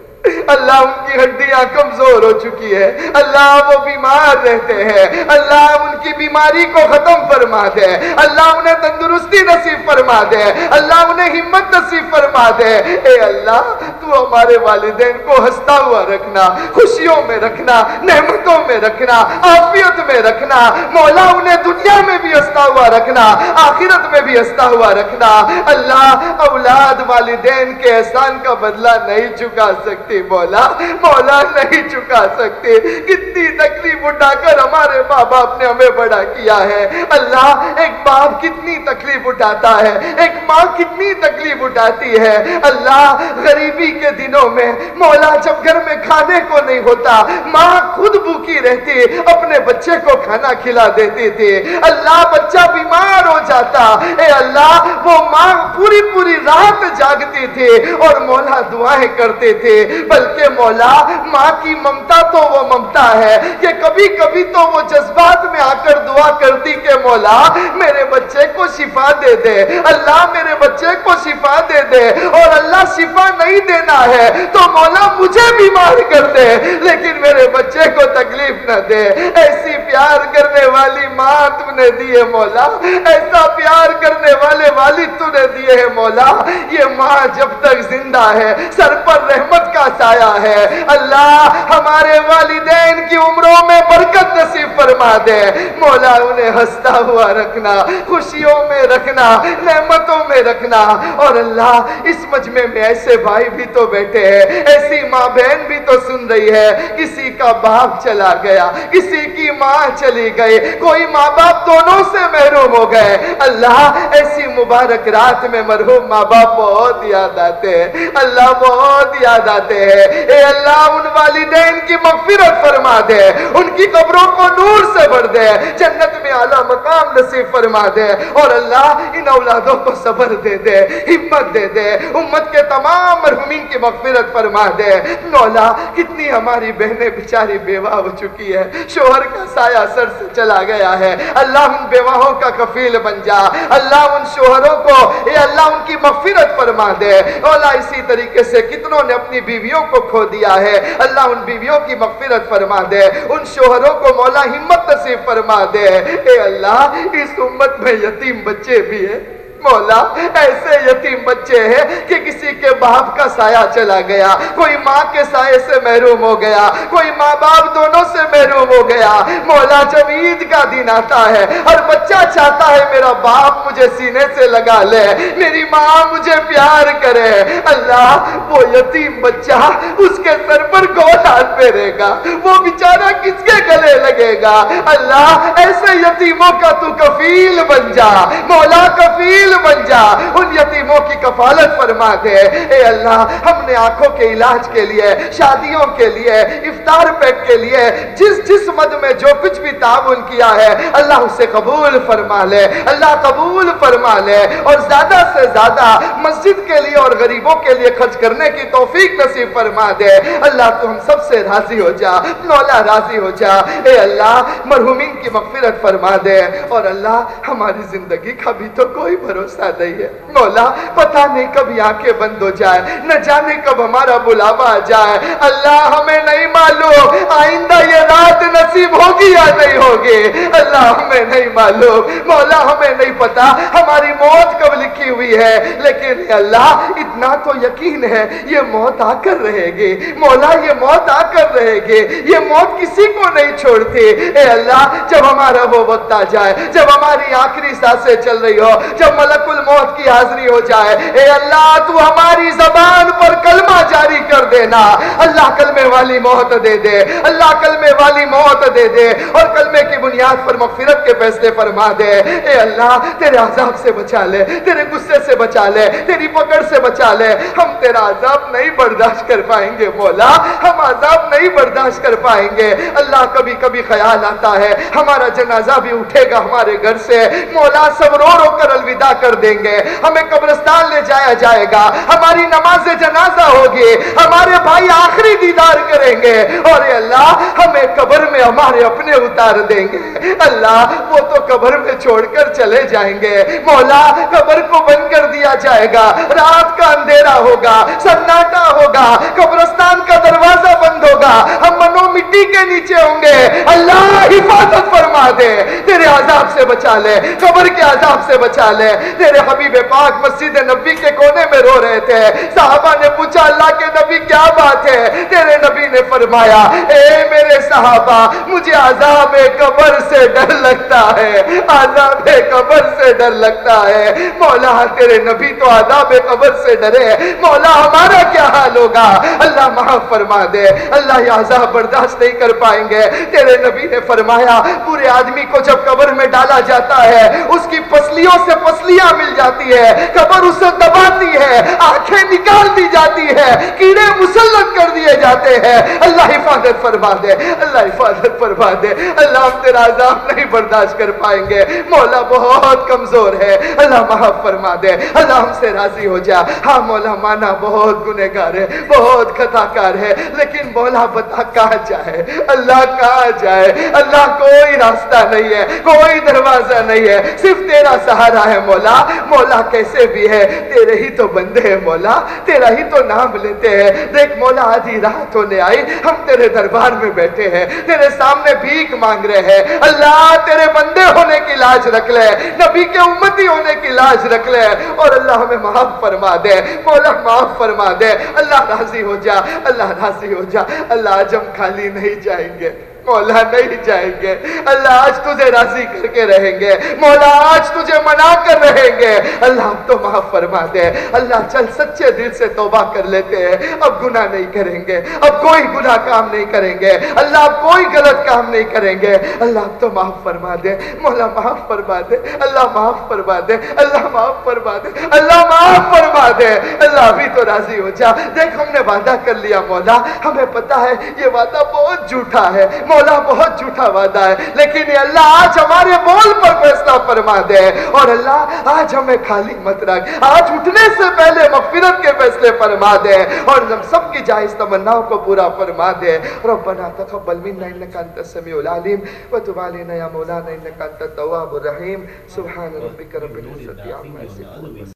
اللہ ان کی ہڈیاں کمزور ہو چکی ہے۔ اللہ وہ بیمار رہتے ہیں۔ اللہ ان کی بیماری کو ختم فرما دے۔ اللہ انہیں تندرستی نصیب فرما دے۔ اللہ انہیں ہمت نصیب فرما دے۔ اے اللہ، تو ہمارے والدین کو ہنستا ہوا رکھنا، خوشیوں میں رکھنا، نعمتوں میں رکھنا، عافیت میں رکھنا، مولا انہیں دنیا میں بھی ہنستا ہوا رکھنا، آخرت میں بھی ہنستا ہوا رکھنا۔ اللہ اولاد والدین کے احسان کا بدلہ نہیں چکا سکتے سکتی مولا مولا نہیں چکا سکتے۔ کتنی تکلیف اٹھا کر ہمارے ماں باپ نے ہمیں بڑا کیا ہے۔ اللہ ایک باپ کتنی تکلیف اٹھاتا ہے، ایک ماں کتنی تکلیف اٹھاتی ہے۔ اللہ غریبی کے دنوں میں مولا جب گھر میں کھانے کو نہیں ہوتا، ماں خود بھوکی رہتی، اپنے بچے کو کھانا کھلا دیتی تھی۔ اللہ بچہ بیمار ہو جاتا۔ اے اللہ، وہ ماں پوری پوری رات جاگتی تھی اور مولا دعائیں کرتے تھے۔ بلکہ مولا، ماں کی ممتا تو وہ ممتا ہے۔ کہ کبھی کبھی تو وہ جذبات میں آ کر دعا کرتی کہ مولا، میرے بچے کو شفا دے دے۔ اللہ میرے بچے کو شفا دے دے۔ اور اللہ شفا نہیں دینا ہے تو مولا مجھے بیمار کر دے۔ لیکن میرے بچے کو تکلیف نہ دے۔ ایسی پیار کرنے والی ماں تم نے دی ہے مولا۔ ایسا پیار کرنے والے والد تو نے دیے ہے مولا۔ یہ ماں جب تک زندہ ہے، سر پر رحمت کا سایہ ہے۔ اللہ ہمارے والدین کی عمروں میں برکت نصیب فرما دے۔ مولا انہیں ہستا ہوا رکھنا، خوشیوں میں رکھنا، نعمتوں میں رکھنا۔ اور اللہ اس مجمع میں ایسے بھائی بھی تو بیٹھے ہیں، ایسی ماں بہن بھی تو سن رہی ہے۔ کسی کا باپ چلا گیا، کسی کی ماں چلی گئی۔ کوئی ماں باپ دونوں سے محروم ہو گئے۔ اللہ ایسی مبارک رات میں مرحوم ماں باپ بہت یاد آتے ہیں۔ اللہ بہت یاد آتے ہیں اے اللہ، ان والدین کی مغفرت فرما دے۔ ان کی قبروں کو نور سے میں بڑھ دے۔ جنت میں اعلیٰ مقام نصیب فرما دے۔ اور اللہ ان اولادوں کو صبر دے دے، ہمت دے دے۔ امت کے تمام مرحومین کی مغفرت فرما دے۔ مولا، کتنی ہماری بہنیں بیچاری بیوہ ہو چکی ہے شوہر کا سایہ سر سے چلا گیا ہے۔ اللہ ان بیواہوں کا کفیل بن جا۔ اللہ ان شوہروں کو، اے اللہ، ان کی مغفرت فرما دے۔ اولا اسی طریقے سے کتنوں نے اپنی بیویوں کو کھو دیا ہے۔ اللہ ان بیویوں کی مغفرت فرما دے۔ ان شوہروں کو مولا ہمت نصیب فرما دے۔ اے اللہ، اس امت میں یتیم بچے بھی ہیں۔ مولا، ایسے یتیم بچے ہیں کہ کسی کے باپ کا سایہ چلا گیا، کوئی ماں کے سائے سے محروم ہو گیا، کوئی ماں باپ دونوں سے محروم ہو گیا۔ مولا، جب عید کا دن آتا ہے اور بچہ چاہتا ہے میرا باپ مجھے سینے سے لگا لے، میری ماں مجھے پیار کرے، اللہ وہ یتیم بچہ اس کے سر پر گولاد پھیرے گا؟ وہ بیچارہ کس کے گلے لگے گا؟ اللہ، ایسے یتیموں کا تو کفیل بن جا۔ مولا، کفیل وکیل بن جا، ان یتیموں کی کفالت فرما دے۔ اے اللہ، ہم نے آنکھوں کے علاج کے لیے، شادیوں کے لیے، افطار پیک کے لیے، جس جس مد میں جو کچھ بھی تعاون کیا ہے، اللہ اسے قبول فرما لے۔ اللہ قبول فرما لے۔ اور زیادہ سے زیادہ مسجد کے لیے اور غریبوں کے لیے خرچ کرنے کی توفیق نصیب فرما دے۔ اللہ، تو ہم سب سے راضی ہو جا۔ مولا راضی ہو جا۔ اے اللہ، مرحومین کی مغفرت فرما دے۔ اور اللہ، ہماری زندگی کا بھی تو کوئی بھروسہ بھروسہ نہیں ہے۔ مولا، پتہ نہیں کب یہ آنکھیں بند ہو جائے نہ جانے کب ہمارا بلاوا آ جائے۔ اللہ ہمیں نہیں معلوم آئندہ یہ رات نصیب ہوگی یا نہیں ہوگی۔ اللہ ہمیں نہیں معلوم۔ مولا، ہمیں نہیں پتا ہماری موت کب لکھی ہوئی ہے۔ لیکن اللہ، اتنا تو یقین ہے یہ موت آ کر رہے گی۔ مولا، یہ موت آ کر رہے گی۔ یہ موت کسی کو نہیں چھوڑتی۔ اے اللہ، جب ہمارا وہ وقت آ جائے، جب ہماری آخری سانسیں چل رہی ہو، جب ملک الموت کی حاضری ہو جائے۔ اے اللہ، تو ہماری زبان پر کلمہ جاری کر دینا۔ اللہ کلمے والی موت دے دے۔ اللہ کلمے والی موت دے دے۔ اور کلمے کی بنیاد پر مغفرت کے فیصلے فرما دے۔ اے اللہ، تیرے عذاب سے بچا لے، تیرے غصے سے بچا لے، تیری پکڑ سے بچا لے۔ ہم تیرا عذاب نہیں برداشت کر پائیں گے، مولا۔ ہم عذاب نہیں برداشت کر پائیں گے۔ اللہ کبھی کبھی خیال آتا ہے، ہمارا جنازہ بھی اٹھے گا ہمارے گھر سے۔ مولا، سب رو رو کر الوداع کر دیں گے۔ ہمیں قبرستان لے جایا جائے گا۔ ہماری نماز جنازہ ہوگی۔ ہمارے بھائی آخری دیدار کریں گے۔ اور اللہ، ہمیں قبر میں ہمارے اپنے اتار دیں گے۔ اللہ، وہ تو قبر میں چھوڑ کر چلے جائیں گے۔ مولا، قبر کو بند کر دیا جائے گا۔ رات کا اندھیرا ہوگا۔ سناٹا ہوگا قبرستان کا دروازہ بند ہوگا ہم منو مٹی کے نیچے ہوں گے۔ اللہ حفاظت فرما دے۔ تیرے عذاب سے بچا لے، قبر کے عذاب سے بچا لے۔ تیرے حبیب پاک مسجد نبی کے کونے میں رو رہے تھے۔ صحابہ نے پوچھا، اللہ کے نبی کیا بات ہے؟ تیرے نبی نے فرمایا، اے میرے صحابہ، مجھے عذاب قبر سے ڈر لگتا ہے۔ عذاب قبر سے ڈر لگتا ہے۔ مولا، تیرے نبی تو عذاب قبر سے ڈرے مولا، ہمارا کیا حال ہوگا؟ اللہ معاف فرما دے۔ اللہ یہ عذاب برداشت نہیں کر پائیں گے۔ تیرے نبی نے فرمایا، پورے آدمی کو جب قبر میں ڈالا جاتا ہے، اس کی پسلیوں سے پسلیاں مل جاتی ہے قبر اسے دباتی ہے، آنکھیں نکال دی جاتی ہے کیڑے مسلط کر دیے جاتے ہیں۔ اللہ حفاظت فرما دے، اللہ حفاظت فرما دے۔ اللہ ہم تیرا عذاب نہیں برداشت کر پائیں گے۔ مولا بہت کمزور ہے۔ اللہ معاف فرما دے۔ اللہ ہم سے راضی ہو جا۔ ہاں مولا مانا بہت گنہگار ہے، بہت خطا کار ہے، لیکن مولا بتا کہاں جائے؟ اللہ کہاں جائے۔ اللہ کوئی راستہ نہیں ہے، کوئی دروازہ نہیں ہے۔ صرف تیرا سہارا ہے مولا۔ مولا کیسے بھی ہے؟ تیرے ہی تو بندے ہیں مولا۔ تیرا ہی تو نام لیتے ہیں۔ دیکھ مولا، آدھی رات ہونے آئی۔ ہم تیرے دربار میں بیٹھے ہیں۔ تیرے سامنے بھیک مانگ رہے ہیں۔ اللہ، تیرے بندے ہونے کی لاج رکھ لے۔ نبی کے امتی ہونے کی لاج رکھ لے۔ اور اللہ ہمیں معاف فرما دے۔ مولا، معاف فرما دے۔ اللہ راضی ہو جا۔ اللہ راضی ہو جا۔ اللہ آج ہم خالی نہیں جائیں گے۔ مولا نہیں جائیں گے۔ اللہ آج تجھے راضی کر کے رہیں گے۔ مولا آج تجھے منا کر رہیں گے۔ اللہ اب تو معاف فرما دے۔ اللہ چل سچے دل سے توبہ کر لیتے ہیں۔ اب گناہ نہیں کریں گے۔ اب کوئی گناہ کام نہیں کریں گے۔ اللہ اب کوئی غلط کام نہیں کریں گے۔ اللہ اب تو معاف فرما دے۔ مولا معاف فرما دے۔ اللہ معاف فرما دے۔ اللہ معاف فرما دے۔ اللہ معاف فرما دے۔ اللہ ابھی تو راضی ہو جا۔ دیکھ ہم نے وعدہ کر لیا مولا۔ ہمیں پتا ہے یہ وعدہ بہت جھوٹا ہے۔ مولا بہت جھوٹا وعدہ ہے، لیکن یہ اللہ، آج ہمارے بول پر فیصلہ فرما دے۔ اور اللہ، آج ہمیں خالی مت رکھ۔ آج اٹھنے سے پہلے مغفرت کے فیصلے فرما دے۔ اور ہم سب کی جائز تمناؤں کو پورا فرما دے۔ ربنا تقبل منا انك انت السميع العليم وتب علينا يا مولانا انك انت التواب الرحيم سبحان ربك رب العزه عما يصفون